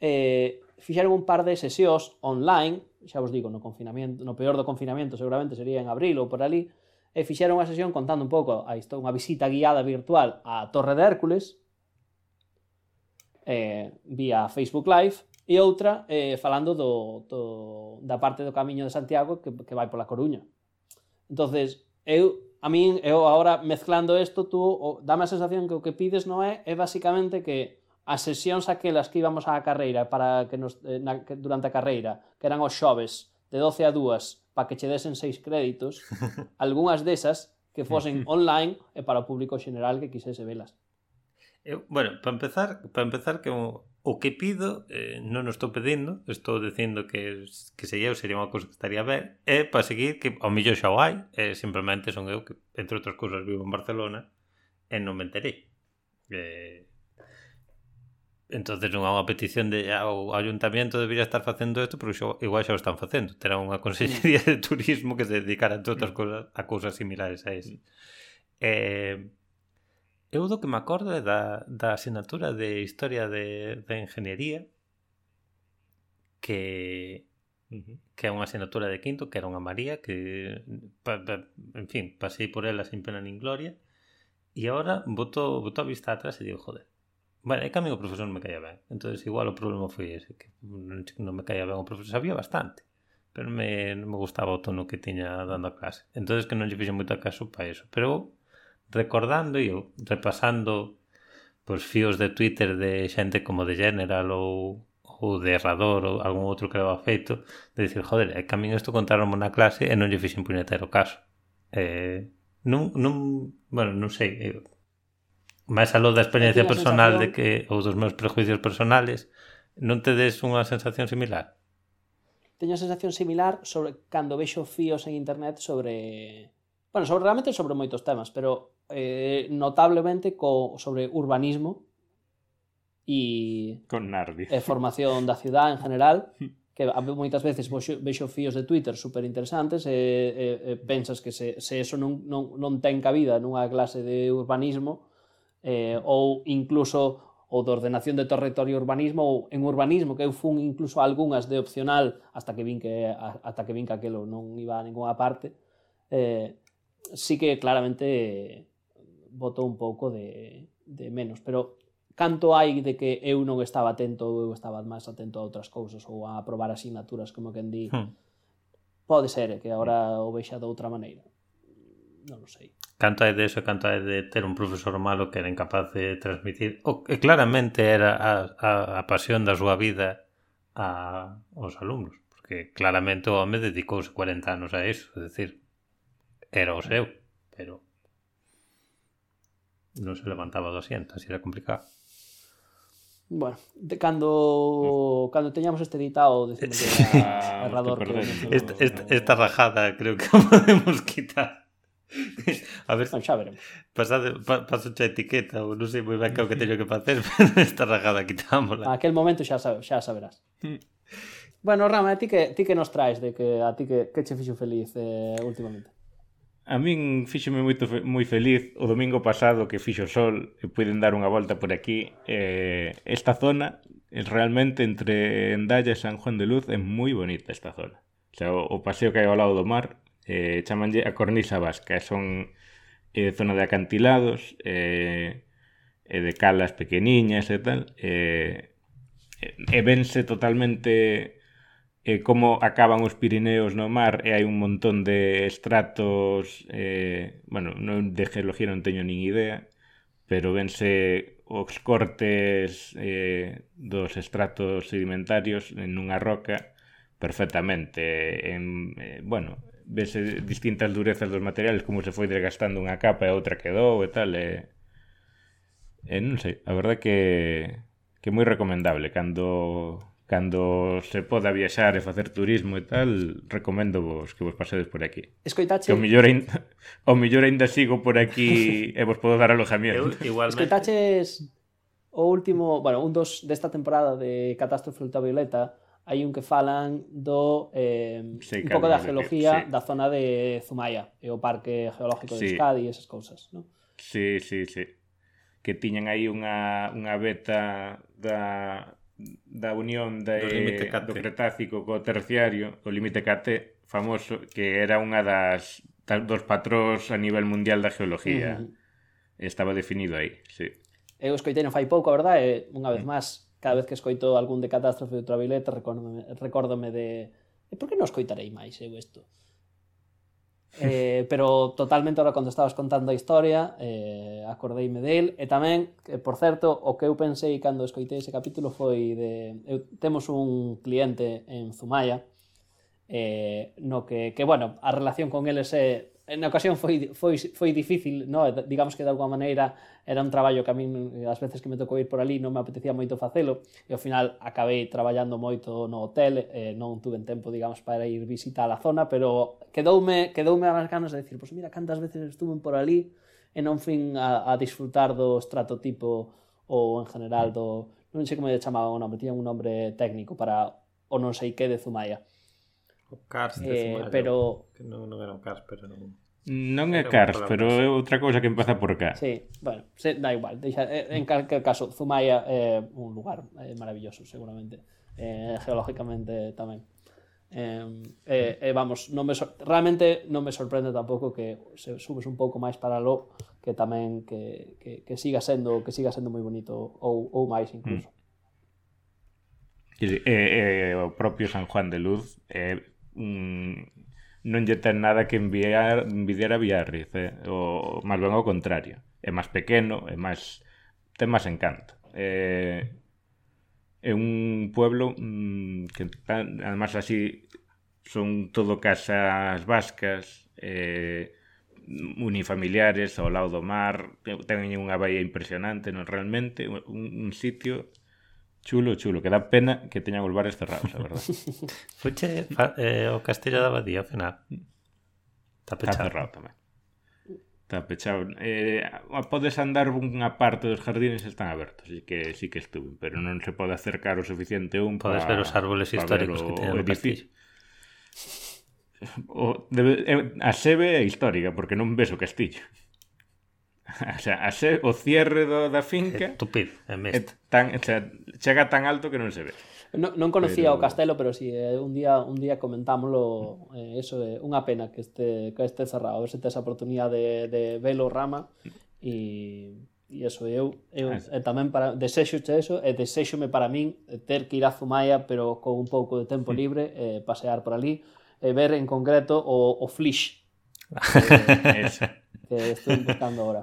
eh, fixeron un par de sesións online, xa vos digo, no confinamento, no peor do confinamento seguramente sería en abril ou por ali, e fixeron unha sesión contando un pouco a isto, unha visita guiada virtual á Torre de Hércules, eh, vía Facebook Live, e outra eh, falando do, do, da parte do Camiño de Santiago que, que vai pola Coruña. entonces eu a min, eu agora mezclando isto, tú o, dame a sensación que o que pides non é, é basicamente que as sesións aquelas que íbamos á carreira para que nos, eh, na, que, durante a carreira, que eran os xoves, de 12 a 2, para que che desen seis créditos, [laughs] algunhas desas que fosen [laughs] online e para o público general que quisese velas. Eu, bueno, para empezar, para empezar que o, o que pido, eh, non o estou pedindo, estou dicindo que, que se eu sería unha cousa que estaría ben, é para seguir que ao millón xa o hai, eh, simplemente son eu que, entre outras cousas, vivo en Barcelona e non me enterei. Eh, entonces non é unha petición de ah, ao ayuntamiento debería estar facendo isto, pero xo, igual xa o están facendo. Terá unha consellería [laughs] de turismo que se dedicara a outras mm. cousas a cousas similares a ese. Eh, Eu do que me acordo é da, da asignatura de Historia de, de Ingeniería que uh -huh. que é unha asignatura de quinto que era unha María que pa, pa, en fin, pasei por ela sin pena nin gloria e agora boto, boto a vista atrás e digo, joder Bueno, é que a mí o profesor non me caía ben. entonces igual o problema foi ese, que non me caía ben o profesor. Sabía bastante, pero me, non me gustaba o tono que tiña dando a clase. entonces que non lle fixe moito caso para eso. Pero recordando e repasando pois fíos de Twitter de xente como de General ou ou de Errador ou algún outro que leva feito de dicir, joder, é que a min isto contaron na clase e non lle fixen puñetero caso eh, non, non, bueno, non sei eu, máis aló da experiencia personal de que ou dos meus prejuicios personales non te des unha sensación similar? Teño a sensación similar sobre cando vexo fíos en internet sobre bueno, sobre, realmente sobre moitos temas, pero eh, notablemente co, sobre urbanismo e con Nardi. E formación da cidade en general, [laughs] que moitas veces vexo fíos de Twitter super interesantes e, e, e pensas que se, se eso non, non, non ten cabida nunha clase de urbanismo eh, ou incluso ou de ordenación de territorio e urbanismo ou en urbanismo que eu fun incluso algunhas de opcional hasta que vin que hasta que vin que aquilo non iba a ninguna parte eh, sí que claramente botou un pouco de, de menos, pero canto hai de que eu non estaba atento ou eu estaba máis atento a outras cousas ou a aprobar asignaturas, como que en di. Hmm. Pode ser eh, que agora o vexa de outra maneira. Non o sei. Canto é de eso, canto é de ter un profesor malo que era incapaz de transmitir o que claramente era a, a, a pasión da súa vida a, aos alumnos. Porque claramente o home dedicouse 40 anos a iso, é dicir, era o seu, pero no se levantaba 200 y era complicado. Bueno, cuando, mm. cuando teníamos este editado, decimos que [laughs] era ah, errador. Esta, rajada creo que [laughs] podemos quitar. A ver, bueno, ya. Pasad, paso a etiqueta o no sé muy bien qué tengo que hacer, [laughs] pero esta rajada quitámosla. A aquel momento ya, sab, ya saberás. Mm. Bueno, Rama, ¿a ti qué, ti qué nos traes de que a ti qué, qué te feliz eh, últimamente? A min fíxome moito moi feliz o domingo pasado que fixo sol e puiden dar unha volta por aquí. Eh, esta zona realmente entre Endalla e San Juan de Luz é moi bonita esta zona. O, sea, o, o paseo que hai ao lado do mar eh, chamanlle a Cornisa Vasca, son eh, zona de acantilados, eh, e de calas pequeniñas e tal, eh, e vense totalmente eh, como acaban os Pirineos no mar e hai un montón de estratos eh, bueno, non de geología non teño nin idea pero vense os cortes eh, dos estratos sedimentarios en unha roca perfectamente en, eh, bueno, vese distintas durezas dos materiales como se foi desgastando unha capa e outra quedou e tal e, e non sei, a verdade que que moi recomendable cando cando se poda viaxar e facer turismo e tal, recomendo vos que vos pasedes por aquí. Escoitache... Que o millor ainda, [laughs] o millor ainda sigo por aquí [laughs] e vos podo dar alojamiento. Eu, igualmente... Escoitaches o último, bueno, un dos desta temporada de Catástrofe Ultravioleta, hai un que falan do eh, sí, un pouco da geología sí. da zona de Zumaya e o parque geológico de. Euskadi e esas cousas, non? Sí, sí, sí. Que tiñan aí unha, unha beta da da unión de, do, limite do Cretácico co Terciario, o límite KT famoso, que era unha das dos patróns a nivel mundial da geoloxía. Uh -huh. Estaba definido aí, sí. Eu escoitei non fai pouco, a verdade, unha vez mm. máis, cada vez que escoito algún de catástrofe de Travilete, recórdome, recórdome de... E por que non escoitarei máis eu isto? eh, pero totalmente ahora cando estabas contando a historia eh, acordeime del. E tamén, que, por certo, o que eu pensei cando escoitei ese capítulo foi de eu, temos un cliente en Zumaya eh, no que, que, bueno, a relación con eles é na ocasión foi, foi, foi difícil, no? digamos que de alguma maneira era un traballo que a min as veces que me tocou ir por ali non me apetecía moito facelo e ao final acabei traballando moito no hotel, eh, non tuve tempo, digamos, para ir visitar a zona, pero quedoume, quedoume as ganas de decir, pois pues mira, cantas veces estuve por ali e non fin a, a disfrutar do estratotipo ou en general do... non sei como lle chamaban o nome, tiñan un nome técnico para o non sei que de Zumaya O Cars eh, maio, pero que non, non era un Cars, pero non Non é Cars, pero é outra cousa que empeza por cá. Sí, bueno, se, da igual. Deixa, eh, en calquer caso, Zumaya é eh, un lugar eh, maravilloso, seguramente. Eh, geológicamente tamén. Eh, eh, eh, vamos, non me realmente non me sorprende tampouco que se subes un pouco máis para lo que tamén que, que, que siga sendo que siga sendo moi bonito ou, ou máis incluso. Mm. E, eh, eh, o propio San Juan de Luz é eh, mm, non lle ten nada que enviar, envidiar a Villarriz, eh? o máis ben ao contrario. É máis pequeno, é máis ten máis encanto. É, é un pueblo mm, que tan, además así son todo casas vascas, eh, unifamiliares ao lado do mar, teñen unha baía impresionante, non realmente un, un sitio Chulo, chulo, que dá pena que teñan os bares cerrados, a verdade. [laughs] Fuche eh, o Castelo da Abadía, ao final. Está pechado. Está cerrado tamén. Está pechado. Eh, podes andar unha parte dos jardines están abertos, así que sí que estuve, pero non se pode acercar o suficiente un Podes pa, ver os árboles históricos que teñen o edificio. O, debe, eh, a sebe é histórica, porque non ves o castillo. O sea, a ser, o cierre do, da finca Estúpido, é mesmo. tan, o sea, chega tan alto que non se ve. No, non conocía pero... o castelo, pero si sí, eh, un día un día comentámoslo eh, eso é eh, unha pena que este que este cerrado, a ver se tes a oportunidade de, de velo rama e e eso eu, eu ah. e tamén para desexo che eso e desexome para min ter que ir a Zumaya pero con un pouco de tempo mm. libre eh, pasear por ali e ver en concreto o, o Flish Eso. [laughs] que estou buscando agora